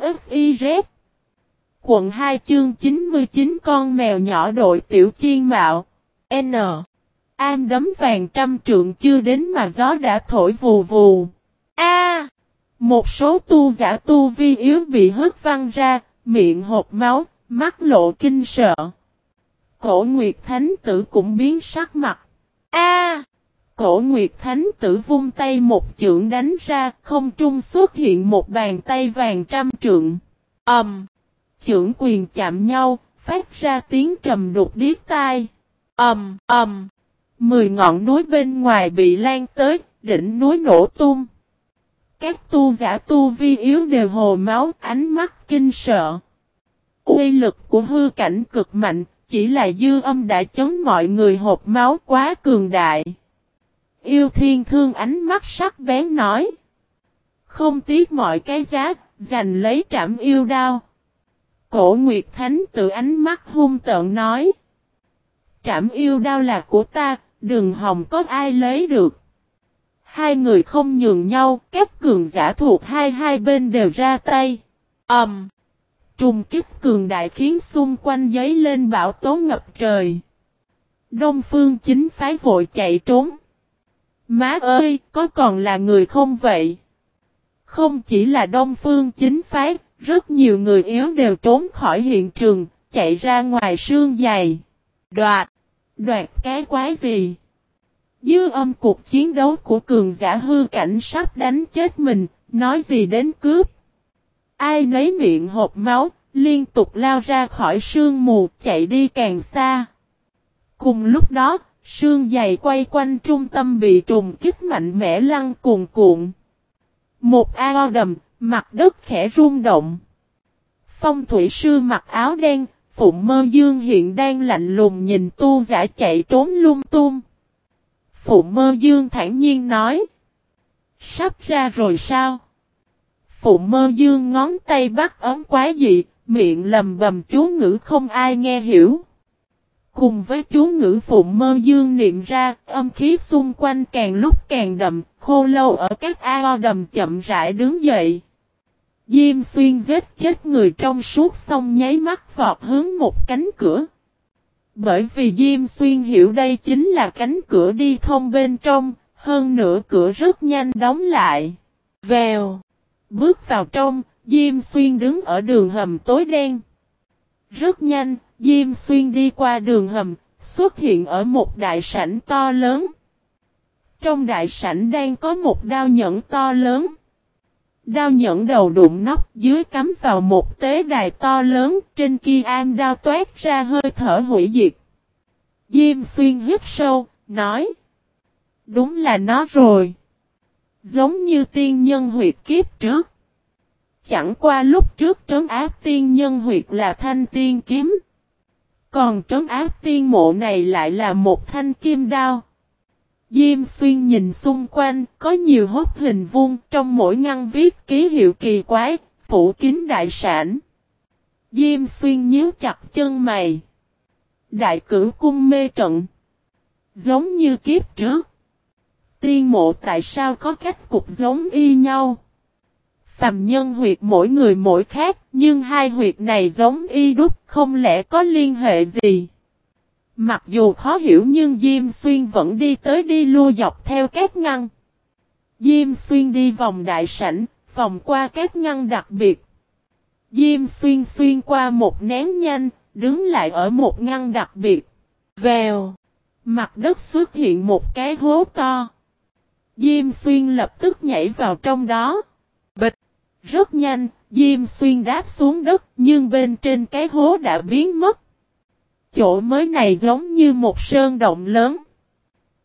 Speaker 1: Quận 2 chương 99 con mèo nhỏ đội tiểu chiên mạo N Am đấm vàng trăm trượng chưa đến mà gió đã thổi vù vù A Một số tu giả tu vi yếu bị hất văng ra Miệng hộp máu Mắt lộ kinh sợ Cổ Nguyệt Thánh Tử cũng biến sắc mặt A Cổ Nguyệt Thánh tử vung tay một chưởng đánh ra, không trung xuất hiện một bàn tay vàng trăm trượng. Ầm! Um, chưởng quyền chạm nhau, phát ra tiếng trầm đục điếc tai. Ầm, um, ầm! Um, mười ngọn núi bên ngoài bị lan tới, đỉnh núi nổ tung. Các tu giả tu vi yếu đều hồ máu, ánh mắt kinh sợ. Uy lực của hư cảnh cực mạnh, chỉ là dư âm đã chấn mọi người hộp máu quá cường đại. Yêu thiên thương ánh mắt sắc bén nói. Không tiếc mọi cái giá, giành lấy trảm yêu đao. Cổ Nguyệt Thánh tự ánh mắt hung tợn nói. Trảm yêu đao là của ta, đường hồng có ai lấy được. Hai người không nhường nhau, các cường giả thuộc hai hai bên đều ra tay. ầm Um, trùng kích cường đại khiến xung quanh giấy lên bão tố ngập trời. Đông phương chính phái vội chạy trốn. Má ơi, có còn là người không vậy? Không chỉ là Đông Phương chính phái, rất nhiều người yếu đều trốn khỏi hiện trường, chạy ra ngoài sương dày. Đoạt! Đoạt cái quái gì? Dư âm cuộc chiến đấu của cường giả hư cảnh sắp đánh chết mình, nói gì đến cướp. Ai lấy miệng hộp máu, liên tục lao ra khỏi sương mù, chạy đi càng xa. Cùng lúc đó, Sương dày quay quanh trung tâm bị trùng kích mạnh mẽ lăn cuồn cuộn. Một ao đầm, mặt đất khẽ rung động. Phong thủy sư mặc áo đen, Phụng mơ dương hiện đang lạnh lùng nhìn tu giả chạy trốn lung tung. Phụng mơ dương thản nhiên nói. Sắp ra rồi sao? Phụng mơ dương ngón tay bắt ấm quá dị, miệng lầm bầm chú ngữ không ai nghe hiểu. Cùng với chú ngữ phụng mơ dương niệm ra, âm khí xung quanh càng lúc càng đậm, khô lâu ở các ao đầm chậm rãi đứng dậy. Diêm xuyên giết chết người trong suốt xong nháy mắt vọt hướng một cánh cửa. Bởi vì Diêm xuyên hiểu đây chính là cánh cửa đi thông bên trong, hơn nữa cửa rất nhanh đóng lại. Vèo. Bước vào trong, Diêm xuyên đứng ở đường hầm tối đen. Rất nhanh, Diêm xuyên đi qua đường hầm, xuất hiện ở một đại sảnh to lớn. Trong đại sảnh đang có một đao nhẫn to lớn. Đao nhẫn đầu đụng nóc dưới cắm vào một tế đài to lớn, trên kia am đao toát ra hơi thở hủy diệt. Diêm xuyên hít sâu, nói. Đúng là nó rồi. Giống như tiên nhân huyệt kiếp trước. Chẳng qua lúc trước trấn áp tiên nhân huyệt là thanh tiên kiếm. Còn trấn áp tiên mộ này lại là một thanh kim đao. Diêm xuyên nhìn xung quanh, có nhiều hốt hình vuông, trong mỗi ngăn viết ký hiệu kỳ quái, phủ kín đại sản. Diêm xuyên nhíu chặt chân mày. Đại cử cung mê trận. Giống như kiếp trước. Tiên mộ tại sao có cách cục giống y nhau? Phàm nhân huyệt mỗi người mỗi khác, nhưng hai huyệt này giống y đúc, không lẽ có liên hệ gì? Mặc dù khó hiểu nhưng Diêm Xuyên vẫn đi tới đi lui dọc theo các ngăn. Diêm Xuyên đi vòng đại sảnh, vòng qua các ngăn đặc biệt. Diêm Xuyên xuyên qua một nén nhanh, đứng lại ở một ngăn đặc biệt. Vèo. Mặt đất xuất hiện một cái hố to. Diêm Xuyên lập tức nhảy vào trong đó. Bịch. Rất nhanh, Diêm Xuyên đáp xuống đất nhưng bên trên cái hố đã biến mất. Chỗ mới này giống như một sơn động lớn.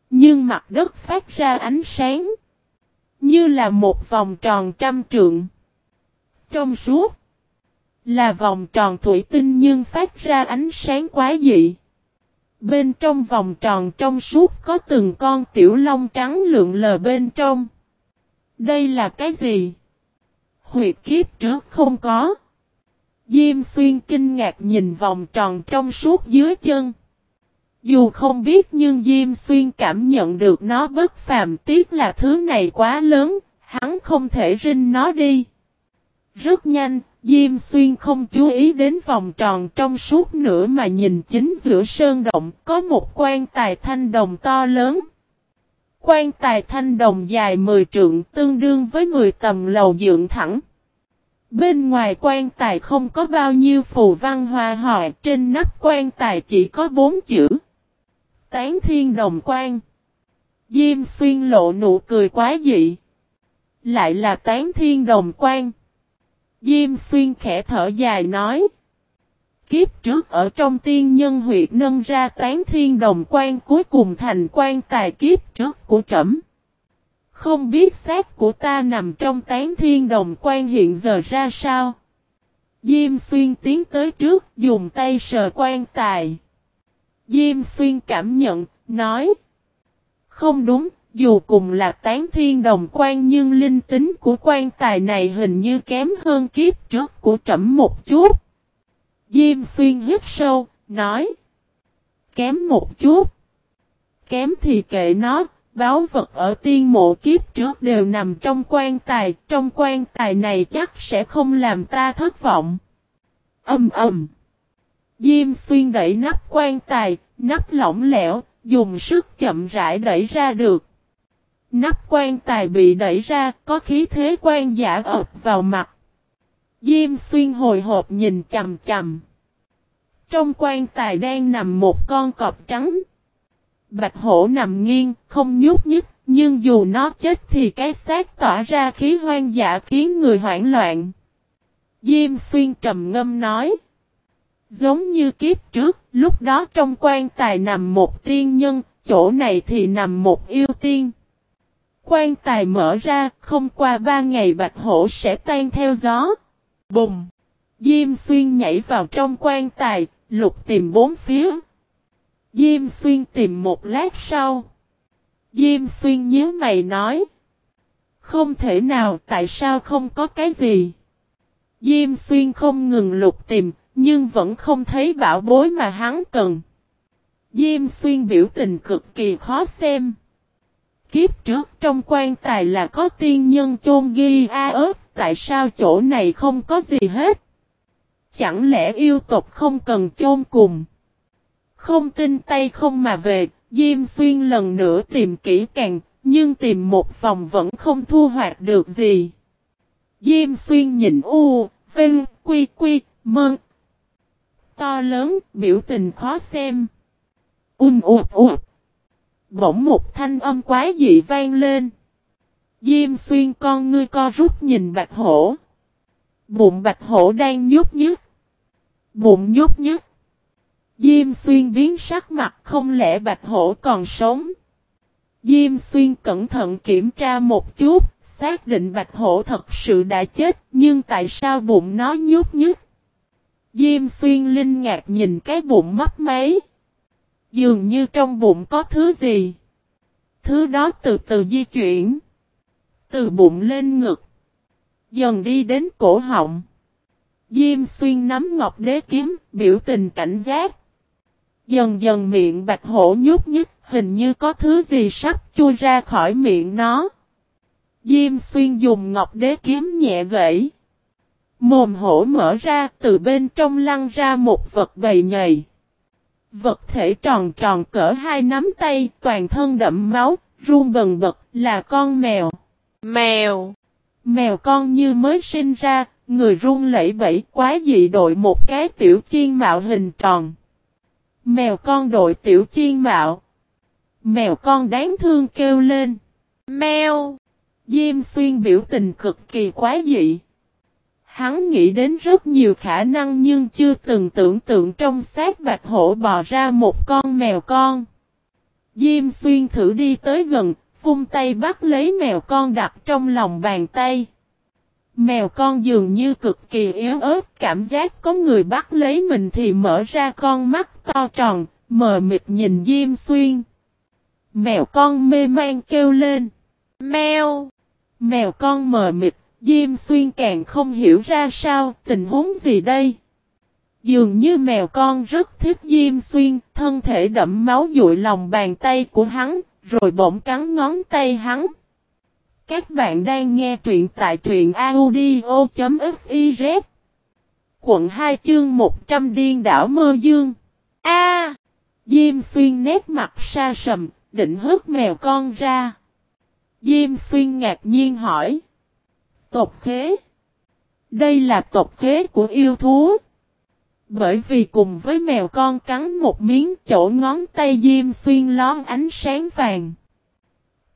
Speaker 1: Nhưng mặt đất phát ra ánh sáng. Như là một vòng tròn trăm trượng. Trong suốt. Là vòng tròn thủy tinh nhưng phát ra ánh sáng quá dị. Bên trong vòng tròn trong suốt có từng con tiểu long trắng lượn lờ bên trong. Đây là cái gì? Huyệt kiếp trước không có. Diêm xuyên kinh ngạc nhìn vòng tròn trong suốt dưới chân. Dù không biết nhưng Diêm xuyên cảm nhận được nó bất phàm tiếc là thứ này quá lớn, hắn không thể rinh nó đi. Rất nhanh, Diêm xuyên không chú ý đến vòng tròn trong suốt nữa mà nhìn chính giữa sơn động có một quan tài thanh đồng to lớn. Quan tài thanh đồng dài 10 trượng tương đương với 10 tầm lầu dựng thẳng. Bên ngoài quan tài không có bao nhiêu phù văn hoa hỏi trên nắp quan tài chỉ có bốn chữ. Tán thiên đồng quan. Diêm xuyên lộ nụ cười quá dị. Lại là tán thiên đồng quan. Diêm xuyên khẽ thở dài nói. Kiếp trước ở trong tiên nhân huyệt nâng ra tán thiên đồng quan, cuối cùng thành quan tài kiếp trước của trẩm. Không biết xác của ta nằm trong tán thiên đồng quan hiện giờ ra sao. Diêm xuyên tiến tới trước dùng tay sờ quan tài. Diêm xuyên cảm nhận, nói. Không đúng, dù cùng là tán thiên đồng quan nhưng linh tính của quan tài này hình như kém hơn kiếp trước của trẫm một chút. Diêm xuyên hít sâu, nói. Kém một chút. Kém thì kệ nó, báo vật ở tiên mộ kiếp trước đều nằm trong quan tài, trong quan tài này chắc sẽ không làm ta thất vọng. Âm ầm. Diêm xuyên đẩy nắp quan tài, nắp lỏng lẻo, dùng sức chậm rãi đẩy ra được. Nắp quan tài bị đẩy ra, có khí thế quan giả ập vào mặt. Diêm xuyên hồi hộp nhìn chầm chầm. Trong quan tài đang nằm một con cọp trắng. Bạch hổ nằm nghiêng, không nhúc nhích, nhưng dù nó chết thì cái xác tỏa ra khí hoang dã khiến người hoảng loạn. Diêm xuyên trầm ngâm nói. Giống như kiếp trước, lúc đó trong quan tài nằm một tiên nhân, chỗ này thì nằm một yêu tiên. Quan tài mở ra, không qua ba ngày bạch hổ sẽ tan theo gió. Bùng! Diêm xuyên nhảy vào trong quan tài, lục tìm bốn phía. Diêm xuyên tìm một lát sau. Diêm xuyên nhớ mày nói. Không thể nào, tại sao không có cái gì? Diêm xuyên không ngừng lục tìm, nhưng vẫn không thấy bảo bối mà hắn cần. Diêm xuyên biểu tình cực kỳ khó xem. Kiếp trước trong quan tài là có tiên nhân chôn ghi a ớt, tại sao chỗ này không có gì hết? Chẳng lẽ yêu tộc không cần chôn cùng? Không tin tay không mà về, Diêm Xuyên lần nữa tìm kỹ càng, nhưng tìm một vòng vẫn không thu hoạch được gì. Diêm Xuyên nhìn u, vinh, quy quy, mơ. To lớn, biểu tình khó xem. Un ụt ụt. Bỗng một thanh âm quái dị vang lên. Diêm xuyên con ngươi co rút nhìn bạch hổ. Bụng bạch hổ đang nhúc nhích. Bụng nhúc nhích. Diêm xuyên biến sắc mặt không lẽ bạch hổ còn sống. Diêm xuyên cẩn thận kiểm tra một chút, xác định bạch hổ thật sự đã chết, nhưng tại sao bụng nó nhúc nhích? Diêm xuyên linh ngạc nhìn cái bụng mấp máy. Dường như trong bụng có thứ gì. Thứ đó từ từ di chuyển. Từ bụng lên ngực. Dần đi đến cổ họng. Diêm xuyên nắm ngọc đế kiếm, biểu tình cảnh giác. Dần dần miệng bạch hổ nhúc nhích, hình như có thứ gì sắp chui ra khỏi miệng nó. Diêm xuyên dùng ngọc đế kiếm nhẹ gãy. Mồm hổ mở ra, từ bên trong lăn ra một vật bầy nhầy. Vật thể tròn tròn cỡ hai nắm tay, toàn thân đậm máu, run bần bật, là con mèo.
Speaker 2: Mèo!
Speaker 1: Mèo con như mới sinh ra, người run lẩy bẩy quá dị đội một cái tiểu chiên mạo hình tròn. Mèo con đội tiểu chiên mạo. Mèo con đáng thương kêu lên.
Speaker 2: Mèo!
Speaker 1: Diêm xuyên biểu tình cực kỳ quá dị. Hắn nghĩ đến rất nhiều khả năng nhưng chưa từng tưởng tượng trong xác bạch hổ bò ra một con mèo con. Diêm xuyên thử đi tới gần, phung tay bắt lấy mèo con đặt trong lòng bàn tay. Mèo con dường như cực kỳ yếu ớt, cảm giác có người bắt lấy mình thì mở ra con mắt to tròn, mờ mịt nhìn Diêm Xuyên. Mèo con mê man kêu lên.
Speaker 2: Mèo!
Speaker 1: Mèo con mờ mịt, Diêm Xuyên càng không hiểu ra sao, tình huống gì đây? Dường như mèo con rất thích Diêm Xuyên, thân thể đẫm máu dụi lòng bàn tay của hắn, rồi bỗng cắn ngón tay hắn. Các bạn đang nghe truyện tại truyện audio.fiz Quận 2 chương 100 điên đảo mơ dương A Diêm xuyên nét mặt xa sầm, định hớt mèo con ra. Diêm xuyên ngạc nhiên hỏi. Tộc khế. Đây là tộc khế của yêu thú. Bởi vì cùng với mèo con cắn một miếng chỗ ngón tay Diêm xuyên lón ánh sáng vàng.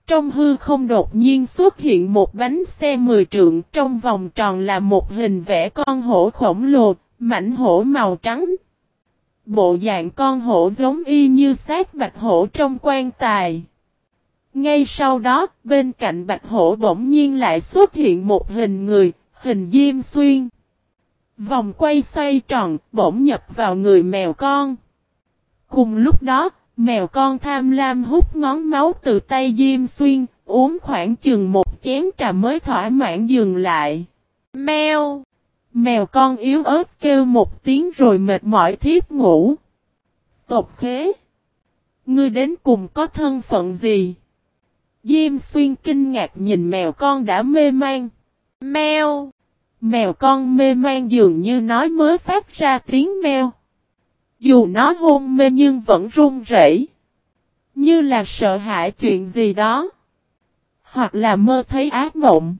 Speaker 1: Trong hư không đột nhiên xuất hiện một bánh xe mười trượng trong vòng tròn là một hình vẽ con hổ khổng lồ, mảnh hổ màu trắng. Bộ dạng con hổ giống y như xác bạch hổ trong quan tài. Ngay sau đó, bên cạnh bạch hổ bỗng nhiên lại xuất hiện một hình người, hình diêm xuyên. Vòng quay xoay tròn, bỗng nhập vào người mèo con. Cùng lúc đó, mèo con tham lam hút ngón máu từ tay Diêm Xuyên, uống khoảng chừng một chén trà mới thỏa mãn dừng lại.
Speaker 2: Mèo!
Speaker 1: Mèo con yếu ớt kêu một tiếng rồi mệt mỏi thiếp ngủ. Tộc khế! Ngươi đến cùng có thân phận gì? Diêm xuyên kinh ngạc nhìn mèo con đã mê man.
Speaker 2: Mèo!
Speaker 1: Mèo con mê man dường như nói mới phát ra tiếng mèo. Dù nó hôn mê nhưng vẫn run rẩy, Như là sợ hãi chuyện gì đó. Hoặc là mơ thấy ác mộng.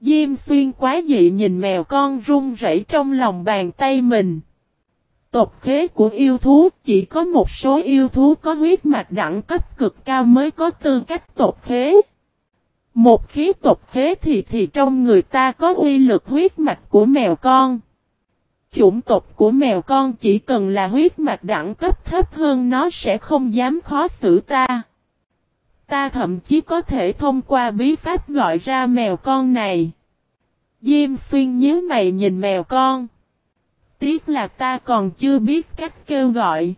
Speaker 1: Diêm xuyên quá dị nhìn mèo con run rẩy trong lòng bàn tay mình. Tộc khế của yêu thú chỉ có một số yêu thú có huyết mạch đẳng cấp cực cao mới có tư cách tộc khế. Một khí tộc khế thì thì trong người ta có uy lực huyết mạch của mèo con. Chủng tộc của mèo con chỉ cần là huyết mạch đẳng cấp thấp hơn nó sẽ không dám khó xử ta. Ta thậm chí có thể thông qua bí pháp gọi ra mèo con này. Diêm xuyên nhớ mày nhìn mèo con. Tiếc là ta còn chưa biết cách kêu gọi.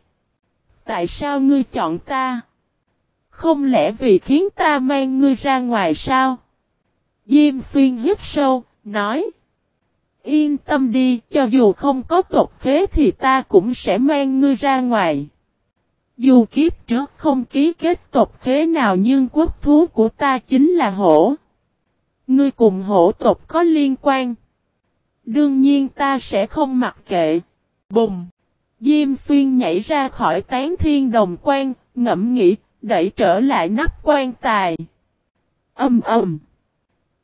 Speaker 1: Tại sao ngươi chọn ta? Không lẽ vì khiến ta mang ngươi ra ngoài sao? Diêm xuyên hít sâu, nói. Yên tâm đi, cho dù không có tộc khế thì ta cũng sẽ mang ngươi ra ngoài. Dù kiếp trước không ký kết tộc khế nào nhưng quốc thú của ta chính là hổ. Ngươi cùng hổ tộc có liên quan. Đương nhiên ta sẽ không mặc kệ. Bùng! Diêm xuyên nhảy ra khỏi tán thiên đồng quan, ngẫm nghĩ, đẩy trở lại nắp quan tài. Âm ầm!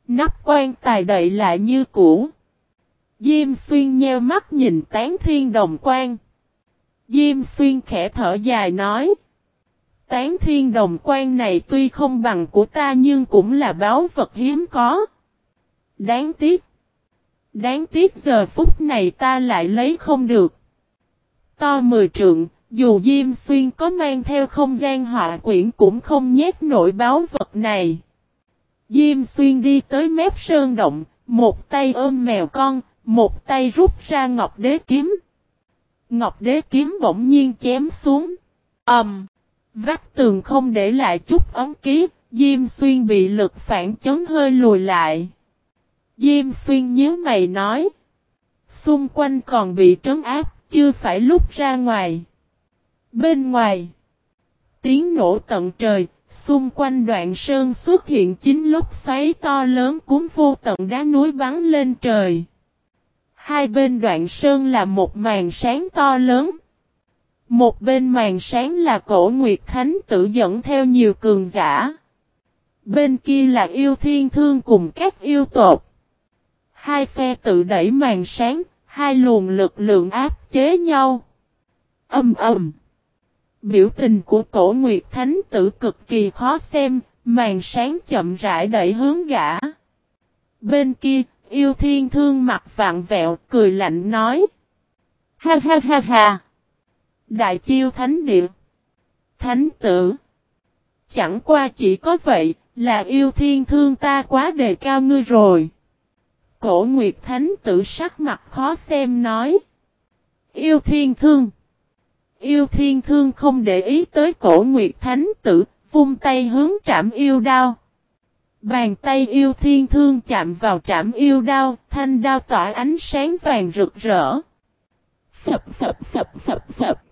Speaker 1: Nắp quan tài đậy lại như cũ. Diêm xuyên nheo mắt nhìn tán thiên đồng quan. Diêm xuyên khẽ thở dài nói. Tán thiên đồng quan này tuy không bằng của ta nhưng cũng là báo vật hiếm có. Đáng tiếc. Đáng tiếc giờ phút này ta lại lấy không được. To mười trượng, dù Diêm Xuyên có mang theo không gian họa quyển cũng không nhét nổi báo vật này. Diêm Xuyên đi tới mép sơn động, một tay ôm mèo con, một tay rút ra ngọc đế kiếm. Ngọc đế kiếm bỗng nhiên chém xuống. ầm, um, Vách tường không để lại chút ấm ký, Diêm Xuyên bị lực phản chấn hơi lùi lại. Diêm Xuyên nhớ mày nói. Xung quanh còn bị trấn áp, chưa phải lúc ra ngoài. Bên ngoài. Tiếng nổ tận trời, xung quanh đoạn sơn xuất hiện chín lốc xoáy to lớn cuốn vô tận đá núi bắn lên trời. Hai bên đoạn sơn là một màn sáng to lớn. Một bên màn sáng là cổ Nguyệt Thánh tử dẫn theo nhiều cường giả. Bên kia là yêu thiên thương cùng các yêu tột. Hai phe tự đẩy màn sáng, hai luồng lực lượng áp chế nhau. Âm ầm. Biểu tình của cổ Nguyệt Thánh tử cực kỳ khó xem, màn sáng chậm rãi đẩy hướng gã. Bên kia, yêu thiên thương mặt vạn vẹo, cười lạnh nói. Ha ha ha ha. Đại chiêu thánh địa. Thánh tử. Chẳng qua chỉ có vậy, là yêu thiên thương ta quá đề cao ngươi rồi. Cổ Nguyệt Thánh tử sắc mặt khó xem nói. Yêu thiên thương. Yêu thiên thương không để ý tới cổ Nguyệt Thánh tử, vung tay hướng trảm yêu đao. Bàn tay yêu thiên thương chạm vào trảm yêu đao, thanh đao tỏa ánh sáng vàng rực rỡ. Phập phập phập phập phập.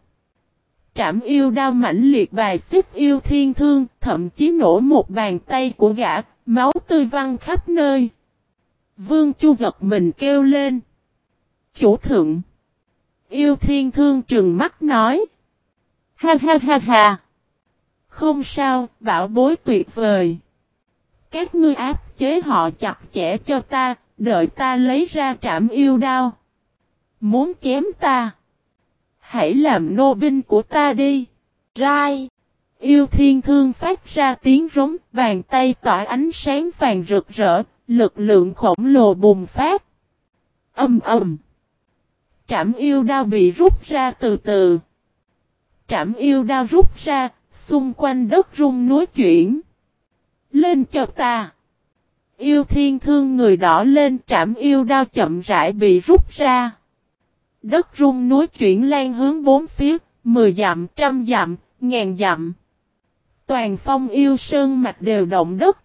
Speaker 1: Trảm yêu đao mãnh liệt bài xích yêu thiên thương, thậm chí nổ một bàn tay của gã, máu tươi văng khắp nơi. Vương Chu giật mình kêu lên. Chủ thượng. Yêu thiên thương trừng mắt nói. Ha ha ha ha. Không sao, bảo bối tuyệt vời. Các ngươi áp chế họ chặt chẽ cho ta, đợi ta lấy ra trảm yêu đao. Muốn chém ta. Hãy làm nô binh của ta đi. Rai. Yêu thiên thương phát ra tiếng rống, bàn tay tỏa ánh sáng vàng rực rỡ, lực lượng khổng lồ bùng phát. Âm ầm. Trảm yêu đao bị rút ra từ từ. Trảm yêu đao rút ra, xung quanh đất rung núi chuyển. Lên cho ta. Yêu thiên thương người đỏ lên trảm yêu đao chậm rãi bị rút ra. Đất rung núi chuyển lan hướng bốn phía, mười dặm, trăm dặm, ngàn dặm. Toàn phong yêu sơn mạch đều động đất.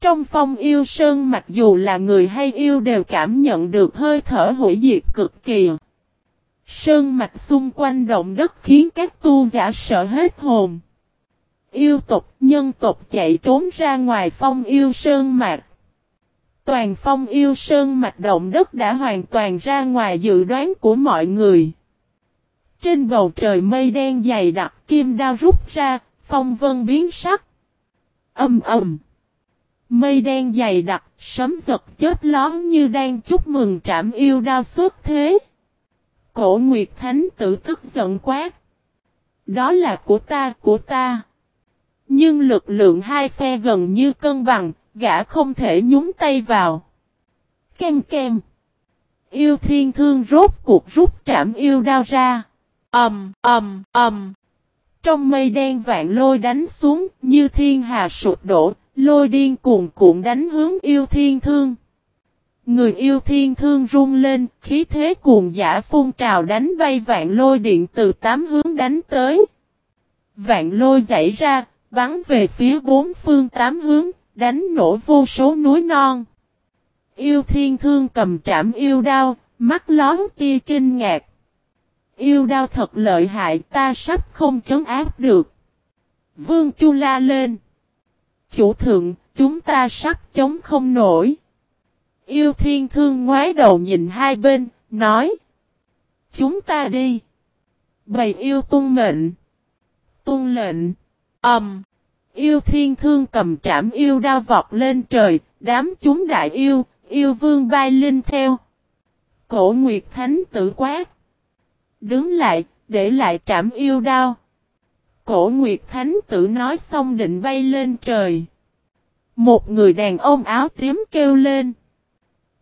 Speaker 1: Trong phong yêu sơn mặc dù là người hay yêu đều cảm nhận được hơi thở hủy diệt cực kỳ. Sơn mạch xung quanh động đất khiến các tu giả sợ hết hồn. Yêu tộc, nhân tộc chạy trốn ra ngoài phong yêu sơn mạch. Toàn phong yêu sơn mạch động đất đã hoàn toàn ra ngoài dự đoán của mọi người. Trên bầu trời mây đen dày đặc kim đao rút ra, phong vân biến sắc. Âm ầm. Mây đen dày đặc, sấm giật chết lón như đang chúc mừng trảm yêu đao xuất thế. Cổ Nguyệt Thánh tử tức giận quát. Đó là của ta, của ta. Nhưng lực lượng hai phe gần như cân bằng, gã không thể nhúng tay vào. Kem kem. Yêu thiên thương rốt cuộc rút trảm yêu đao ra. Ẩm, Ẩm, Ẩm. Trong mây đen vạn lôi đánh xuống, như thiên hà sụp đổ, lôi điên cuồn cuộn đánh hướng yêu thiên thương. Người yêu thiên thương rung lên, khí thế cuồng giả phun trào đánh bay vạn lôi điện từ tám hướng đánh tới. Vạn lôi dãy ra, bắn về phía bốn phương tám hướng, đánh nổ vô số núi non. Yêu thiên thương cầm trảm yêu đao, mắt lón tia kinh ngạc. Yêu đao thật lợi hại ta sắp không trấn áp được. Vương Chu la lên. Chủ thượng, chúng ta sắp chống không nổi. Yêu thiên thương ngoái đầu nhìn hai bên, nói. Chúng ta đi. Bày yêu tung mệnh. Tung lệnh. Ẩm. Yêu thiên thương cầm trảm yêu đao vọt lên trời, đám chúng đại yêu, yêu vương bay linh theo. Cổ Nguyệt Thánh tử quát. Đứng lại, để lại trảm yêu đao. Cổ Nguyệt Thánh tử nói xong định bay lên trời. Một người đàn ông áo tím kêu lên.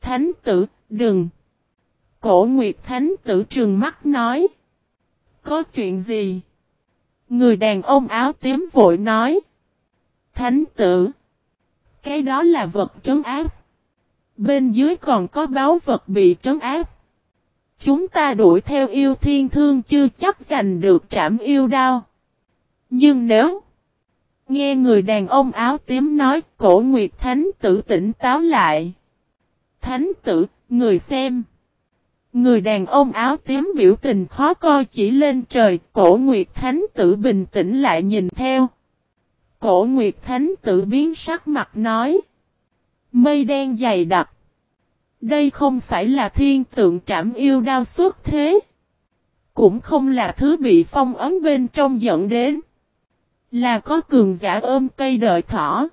Speaker 1: Thánh tử, đừng. Cổ Nguyệt Thánh tử trừng mắt nói. Có chuyện gì? Người đàn ông áo tím vội nói. Thánh tử. Cái đó là vật trấn áp. Bên dưới còn có báo vật bị trấn áp. Chúng ta đuổi theo yêu thiên thương chưa chắc giành được trảm yêu đao. Nhưng nếu Nghe người đàn ông áo tím nói cổ Nguyệt Thánh tử tỉnh táo lại. Thánh tử, người xem. Người đàn ông áo tím biểu tình khó coi chỉ lên trời, cổ Nguyệt Thánh tử bình tĩnh lại nhìn theo. Cổ Nguyệt Thánh tử biến sắc mặt nói. Mây đen dày đặc. Đây không phải là thiên tượng trảm yêu đao xuất thế. Cũng không là thứ bị phong ấn bên trong dẫn đến. Là có cường giả ôm cây đợi thỏ.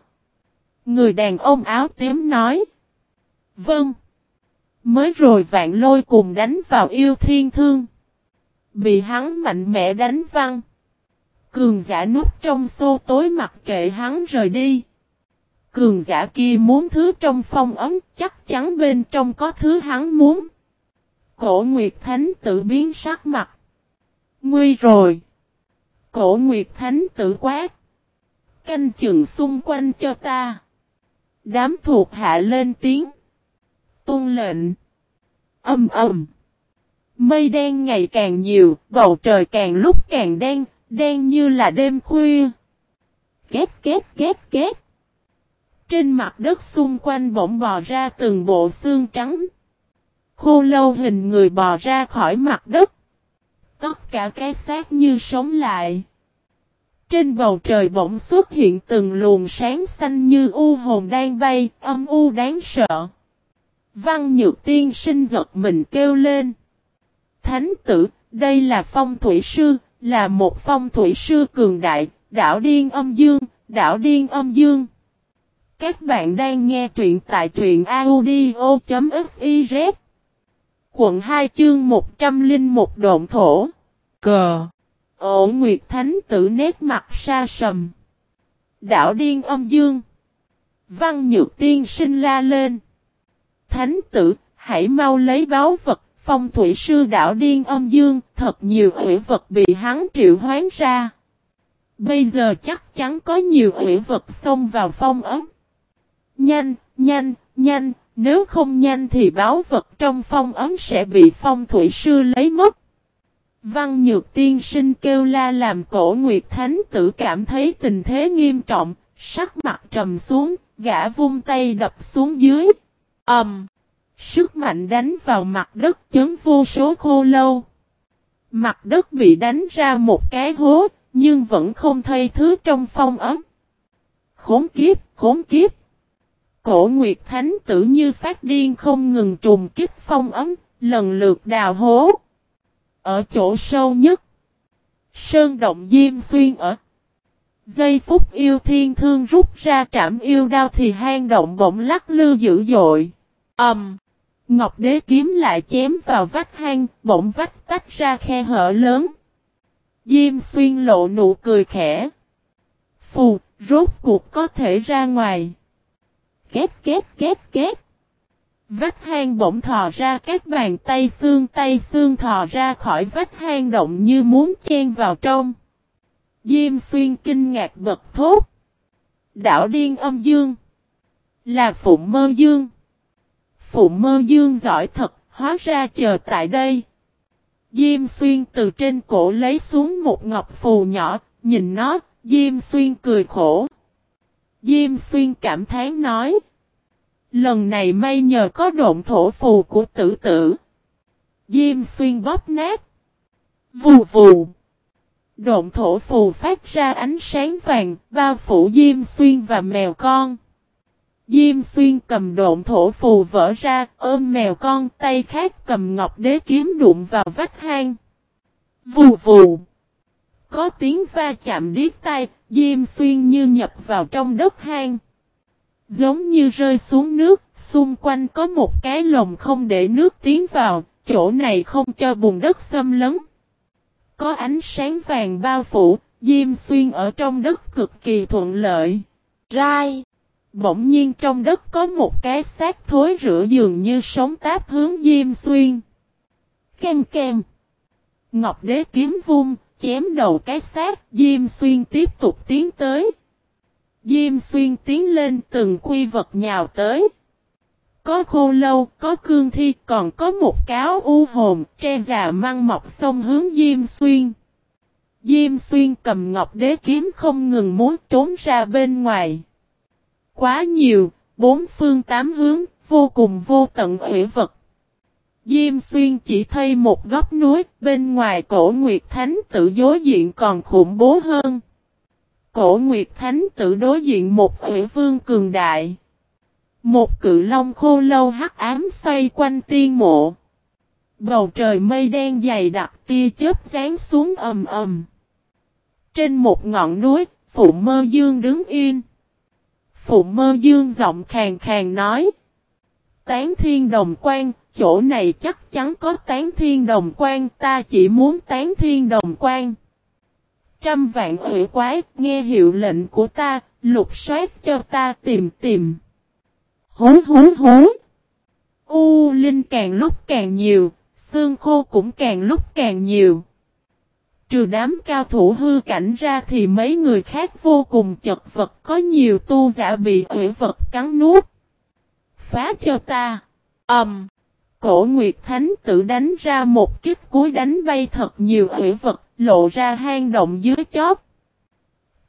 Speaker 1: Người đàn ông áo tím nói. Vâng. Mới rồi vạn lôi cùng đánh vào yêu thiên thương. Bị hắn mạnh mẽ đánh văng. Cường giả núp trong xô tối mặc kệ hắn rời đi. Cường giả kia muốn thứ trong phong ấm, chắc chắn bên trong có thứ hắn muốn. Cổ Nguyệt Thánh tự biến sắc mặt. Nguy rồi. Cổ Nguyệt Thánh tự quát. Canh chừng xung quanh cho ta. Đám thuộc hạ lên tiếng tuân lệnh. Âm ầm. Mây đen ngày càng nhiều, bầu trời càng lúc càng đen, đen như là đêm khuya. Két két két két. Trên mặt đất xung quanh bỗng bò ra từng bộ xương trắng. Khô lâu hình người bò ra khỏi mặt đất. Tất cả cái xác như sống lại. Trên bầu trời bỗng xuất hiện từng luồng sáng xanh như u hồn đang bay, âm u đáng sợ. Văn nhược tiên sinh giật mình kêu lên. Thánh tử, đây là phong thủy sư, là một phong thủy sư cường đại, đảo điên âm dương, đảo điên âm dương. Các bạn đang nghe truyện tại truyện audio.fiz Quận 2 chương 101 độn thổ. Cờ. Ổ Nguyệt Thánh tử nét mặt xa sầm. Đảo điên âm dương. Văn nhược tiên sinh la lên Thánh tử hãy mau lấy báo vật Phong thủy sư đảo điên âm dương Thật nhiều hủy vật bị hắn triệu hoán ra Bây giờ chắc chắn có nhiều hủy vật xông vào phong ấm Nhanh, nhanh, nhanh, nếu không nhanh thì báo vật trong phong ấm sẽ bị phong thủy sư lấy mất. Văn Nhược tiên sinh kêu la làm cổ Nguyệt Thánh tử cảm thấy tình thế nghiêm trọng, sắc mặt trầm xuống, gã vung tay đập xuống dưới ầm, um, Sức mạnh đánh vào mặt đất chấn vô số khô lâu. Mặt đất bị đánh ra một cái hố, nhưng vẫn không thay thứ trong phong ấm. Khốn kiếp, khốn kiếp. Cổ Nguyệt Thánh tử như phát điên không ngừng trùng kích phong ấm, lần lượt đào hố. Ở chỗ sâu nhất, Sơn Động Diêm Xuyên ở. Giây phút yêu thiên thương rút ra trảm yêu đao thì hang động bỗng lắc lư dữ dội. Ẩm! Um, Ngọc đế kiếm lại chém vào vách hang, bỗng vách tách ra khe hở lớn. Diêm xuyên lộ nụ cười khẽ. Phù, rốt cuộc có thể ra ngoài. Két két két két. Vách hang bỗng thò ra các bàn tay xương tay xương thò ra khỏi vách hang động như muốn chen vào trong. Diêm xuyên kinh ngạc bật thốt. Đảo điên âm dương. Là phụng mơ dương phụ mơ dương giỏi thật, hóa ra chờ tại đây. Diêm xuyên từ trên cổ lấy xuống một ngọc phù nhỏ, nhìn nó, Diêm xuyên cười khổ. Diêm xuyên cảm thán nói. Lần này may nhờ có độn thổ phù của tử tử. Diêm xuyên bóp nát. Vù vù. Độn thổ phù phát ra ánh sáng vàng, bao phủ Diêm xuyên và mèo con. Diêm xuyên cầm độn thổ phù vỡ ra, ôm mèo con, tay khác cầm ngọc đế kiếm đụng vào vách hang. Vù vù. Có tiếng va chạm điếc tay, Diêm xuyên như nhập vào trong đất hang. Giống như rơi xuống nước, xung quanh có một cái lồng không để nước tiến vào, chỗ này không cho bùn đất xâm lấn. Có ánh sáng vàng bao phủ, Diêm xuyên ở trong đất cực kỳ thuận lợi. Rai! Bỗng nhiên trong đất có một cái xác thối rửa dường như sống táp hướng Diêm xuyên. Kem kem! Ngọc đế kiếm vung, chém đầu cái xác, Diêm Xuyên tiếp tục tiến tới. Diêm Xuyên tiến lên từng quy vật nhào tới. Có khô lâu, có cương thi, còn có một cáo u hồn, tre già măng mọc sông hướng Diêm Xuyên. Diêm Xuyên cầm ngọc đế kiếm không ngừng muốn trốn ra bên ngoài. Quá nhiều, bốn phương tám hướng, vô cùng vô tận hủy vật. Diêm xuyên chỉ thấy một góc núi, bên ngoài cổ Nguyệt Thánh tự đối diện còn khủng bố hơn. Cổ Nguyệt Thánh tự đối diện một hủy vương cường đại. Một cự long khô lâu hắc ám xoay quanh tiên mộ. Bầu trời mây đen dày đặc tia chớp rán xuống ầm ầm. Trên một ngọn núi, Phụ Mơ Dương đứng yên. Phụ Mơ Dương giọng khàn khàn nói. Tán thiên đồng quan, chỗ này chắc chắn có tán thiên đồng quan, ta chỉ muốn tán thiên đồng quan. Trăm vạn ủy quái, nghe hiệu lệnh của ta, lục soát cho ta tìm tìm. Hối hối hối. U Linh càng lúc càng nhiều, xương khô cũng càng lúc càng nhiều. Trừ đám cao thủ hư cảnh ra thì mấy người khác vô cùng chật vật có nhiều tu giả bị ủy vật cắn nuốt. Phá cho ta. Ẩm. Um, cổ Nguyệt Thánh tự đánh ra một kích cuối đánh bay thật nhiều ủy vật lộ ra hang động dưới chóp.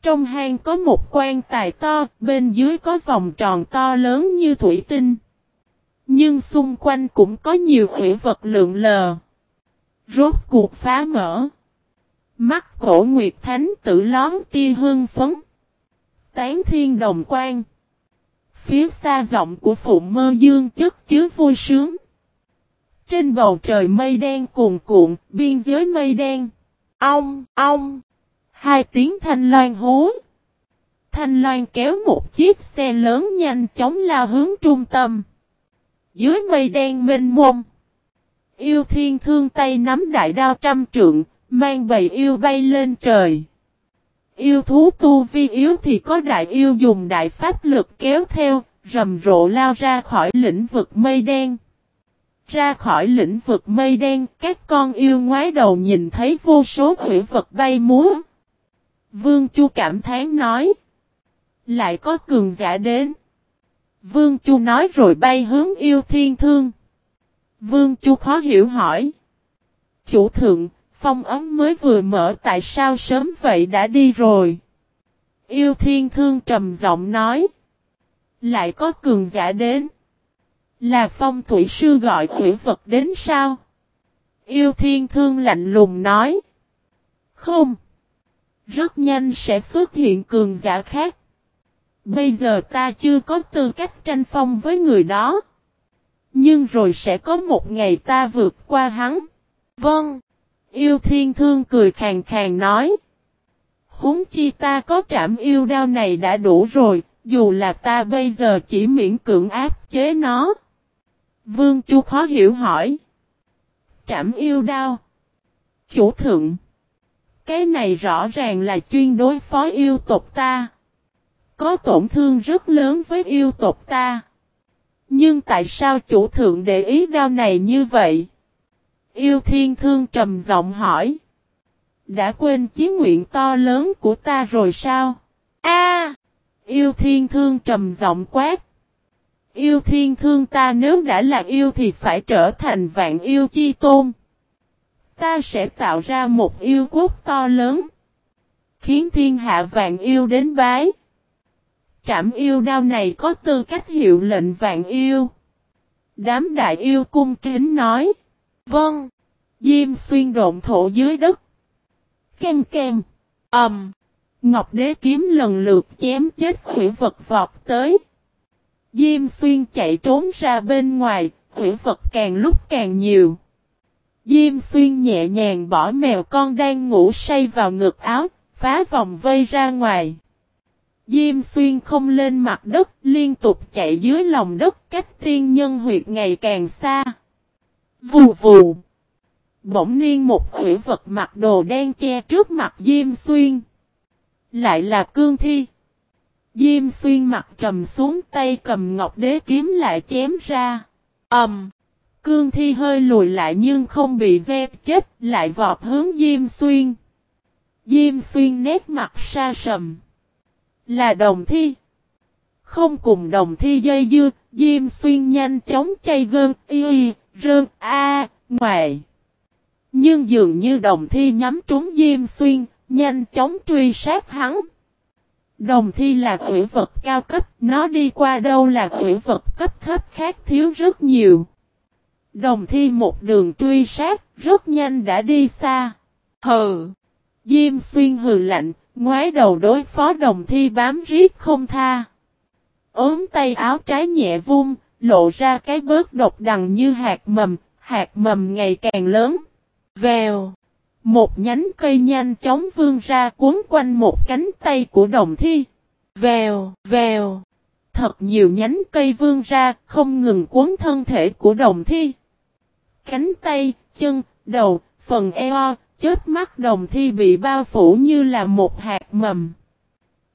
Speaker 1: Trong hang có một quan tài to, bên dưới có vòng tròn to lớn như thủy tinh. Nhưng xung quanh cũng có nhiều ủy vật lượng lờ. Rốt cuộc phá mở. Mắt cổ Nguyệt Thánh tử lón tia hương phấn. Tán thiên đồng quan. Phía xa giọng của phụ mơ dương chất chứa vui sướng. Trên bầu trời mây đen cuồn cuộn, biên giới mây đen. Ong, ong. Hai tiếng thanh loan hú. Thanh loan kéo một chiếc xe lớn nhanh chóng lao hướng trung tâm. Dưới mây đen mênh mông. Yêu thiên thương tay nắm đại đao trăm trượng, mang bầy yêu bay lên trời. Yêu thú tu vi yếu thì có đại yêu dùng đại pháp lực kéo theo, rầm rộ lao ra khỏi lĩnh vực mây đen. Ra khỏi lĩnh vực mây đen, các con yêu ngoái đầu nhìn thấy vô số hủy vật bay múa. Vương Chu cảm thán nói. Lại có cường giả đến. Vương Chu nói rồi bay hướng yêu thiên thương. Vương Chu khó hiểu hỏi. Chủ thượng, phong ấm mới vừa mở, tại sao sớm vậy đã đi rồi. Yêu thiên thương trầm giọng nói. Lại có cường giả đến. Là phong thủy sư gọi quỷ vật đến sao? Yêu thiên thương lạnh lùng nói. Không. Rất nhanh sẽ xuất hiện cường giả khác. Bây giờ ta chưa có tư cách tranh phong với người đó. Nhưng rồi sẽ có một ngày ta vượt qua hắn. Vâng. Yêu thiên thương cười khàn khàn nói. Húng chi ta có trảm yêu đao này đã đủ rồi, dù là ta bây giờ chỉ miễn cưỡng áp chế nó. Vương Chu khó hiểu hỏi. Trảm yêu đao. Chủ thượng. Cái này rõ ràng là chuyên đối phó yêu tộc ta. Có tổn thương rất lớn với yêu tộc ta. Nhưng tại sao chủ thượng để ý đao này như vậy? Yêu thiên thương trầm giọng hỏi. Đã quên chí nguyện to lớn của ta rồi sao? A! yêu thiên thương trầm giọng quát. Yêu thiên thương ta nếu đã là yêu thì phải trở thành vạn yêu chi tôn. Ta sẽ tạo ra một yêu quốc to lớn. Khiến thiên hạ vạn yêu đến bái. Trảm yêu đao này có tư cách hiệu lệnh vạn yêu. Đám đại yêu cung kính nói. Vâng. Diêm xuyên độn thổ dưới đất. kem kem Ẩm. Um, Ngọc đế kiếm lần lượt chém chết hủy vật vọt tới. Diêm xuyên chạy trốn ra bên ngoài, hủy vật càng lúc càng nhiều. Diêm xuyên nhẹ nhàng bỏ mèo con đang ngủ say vào ngực áo, phá vòng vây ra ngoài. Diêm xuyên không lên mặt đất, liên tục chạy dưới lòng đất, cách tiên nhân huyệt ngày càng xa. Vù vù. Bỗng nhiên một hủy vật mặc đồ đen che trước mặt Diêm xuyên. Lại là cương thi. Diêm xuyên mặt trầm xuống tay cầm ngọc đế kiếm lại chém ra. Ẩm. Um, cương thi hơi lùi lại nhưng không bị dẹp chết lại vọt hướng Diêm xuyên. Diêm xuyên nét mặt xa sầm. Là đồng thi. Không cùng đồng thi dây dưa, Diêm xuyên nhanh chóng chay gơn, y y, rơn, a, ngoài. Nhưng dường như đồng thi nhắm trúng Diêm xuyên, nhanh chóng truy sát hắn. Đồng thi là quỷ vật cao cấp, nó đi qua đâu là quỷ vật cấp thấp khác thiếu rất nhiều. Đồng thi một đường truy sát, rất nhanh đã đi xa. Hừ! Diêm xuyên hừ lạnh, ngoái đầu đối phó đồng thi bám riết không tha. ốm tay áo trái nhẹ vung, lộ ra cái bớt độc đằng như hạt mầm, hạt mầm ngày càng lớn. Vèo! Một nhánh cây nhanh chóng vươn ra cuốn quanh một cánh tay của đồng thi. Vèo, vèo. Thật nhiều nhánh cây vươn ra, không ngừng cuốn thân thể của đồng thi. Cánh tay, chân, đầu, phần eo, chết mắt đồng thi bị bao phủ như là một hạt mầm.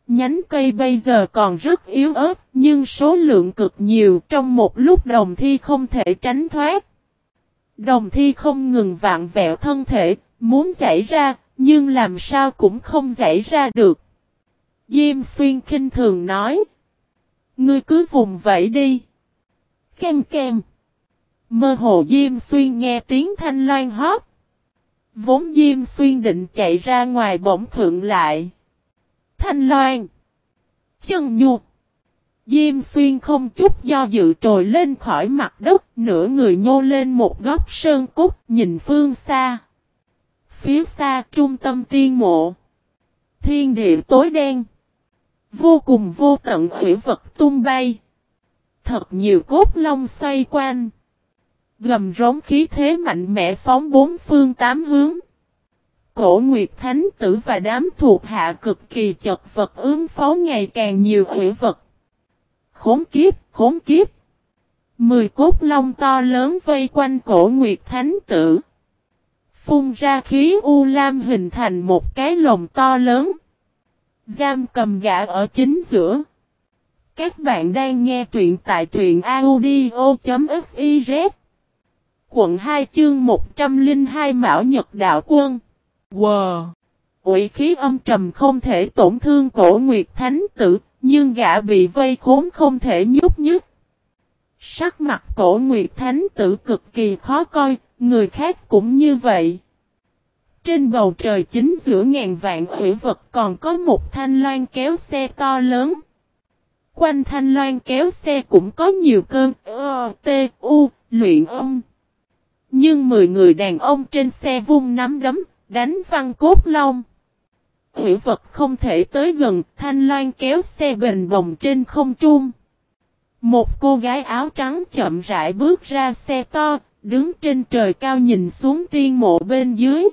Speaker 1: Nhánh cây bây giờ còn rất yếu ớt, nhưng số lượng cực nhiều trong một lúc đồng thi không thể tránh thoát. Đồng thi không ngừng vạn vẹo thân thể, muốn giải ra, nhưng làm sao cũng không giải ra được. Diêm xuyên khinh thường nói. Ngươi cứ vùng vẫy đi. Kem kem. Mơ hồ Diêm xuyên nghe tiếng thanh loan hót. Vốn Diêm xuyên định chạy ra ngoài bỗng thượng lại. Thanh loan. Chân nhục. Diêm xuyên không chút do dự trồi lên khỏi mặt đất, nửa người nhô lên một góc sơn cúc, nhìn phương xa. Phía xa trung tâm tiên mộ. Thiên địa tối đen. Vô cùng vô tận hủy vật tung bay. Thật nhiều cốt long xoay quanh. Gầm rống khí thế mạnh mẽ phóng bốn phương tám hướng. Cổ Nguyệt Thánh Tử và đám thuộc hạ cực kỳ chật vật ứng phó ngày càng nhiều hủy vật. Khốn kiếp, khốn kiếp. Mười cốt long to lớn vây quanh cổ Nguyệt Thánh Tử. Phun ra khí u lam hình thành một cái lồng to lớn. Giam cầm gã ở chính giữa. Các bạn đang nghe truyện tại truyện audio.fif Quận 2 chương 102 Mão Nhật Đạo Quân Wow! Quỷ khí âm trầm không thể tổn thương cổ Nguyệt Thánh Tử, nhưng gã bị vây khốn không thể nhúc nhích. Sắc mặt cổ Nguyệt Thánh Tử cực kỳ khó coi, người khác cũng như vậy. Trên bầu trời chính giữa ngàn vạn hủy vật còn có một thanh loan kéo xe to lớn. Quanh thanh loan kéo xe cũng có nhiều cơn ơ, t, u, luyện âm. Nhưng 10 người đàn ông trên xe vung nắm đấm, đánh văn cốt long. Hủy vật không thể tới gần, thanh loan kéo xe bền bồng trên không trung. Một cô gái áo trắng chậm rãi bước ra xe to, đứng trên trời cao nhìn xuống tiên mộ bên dưới.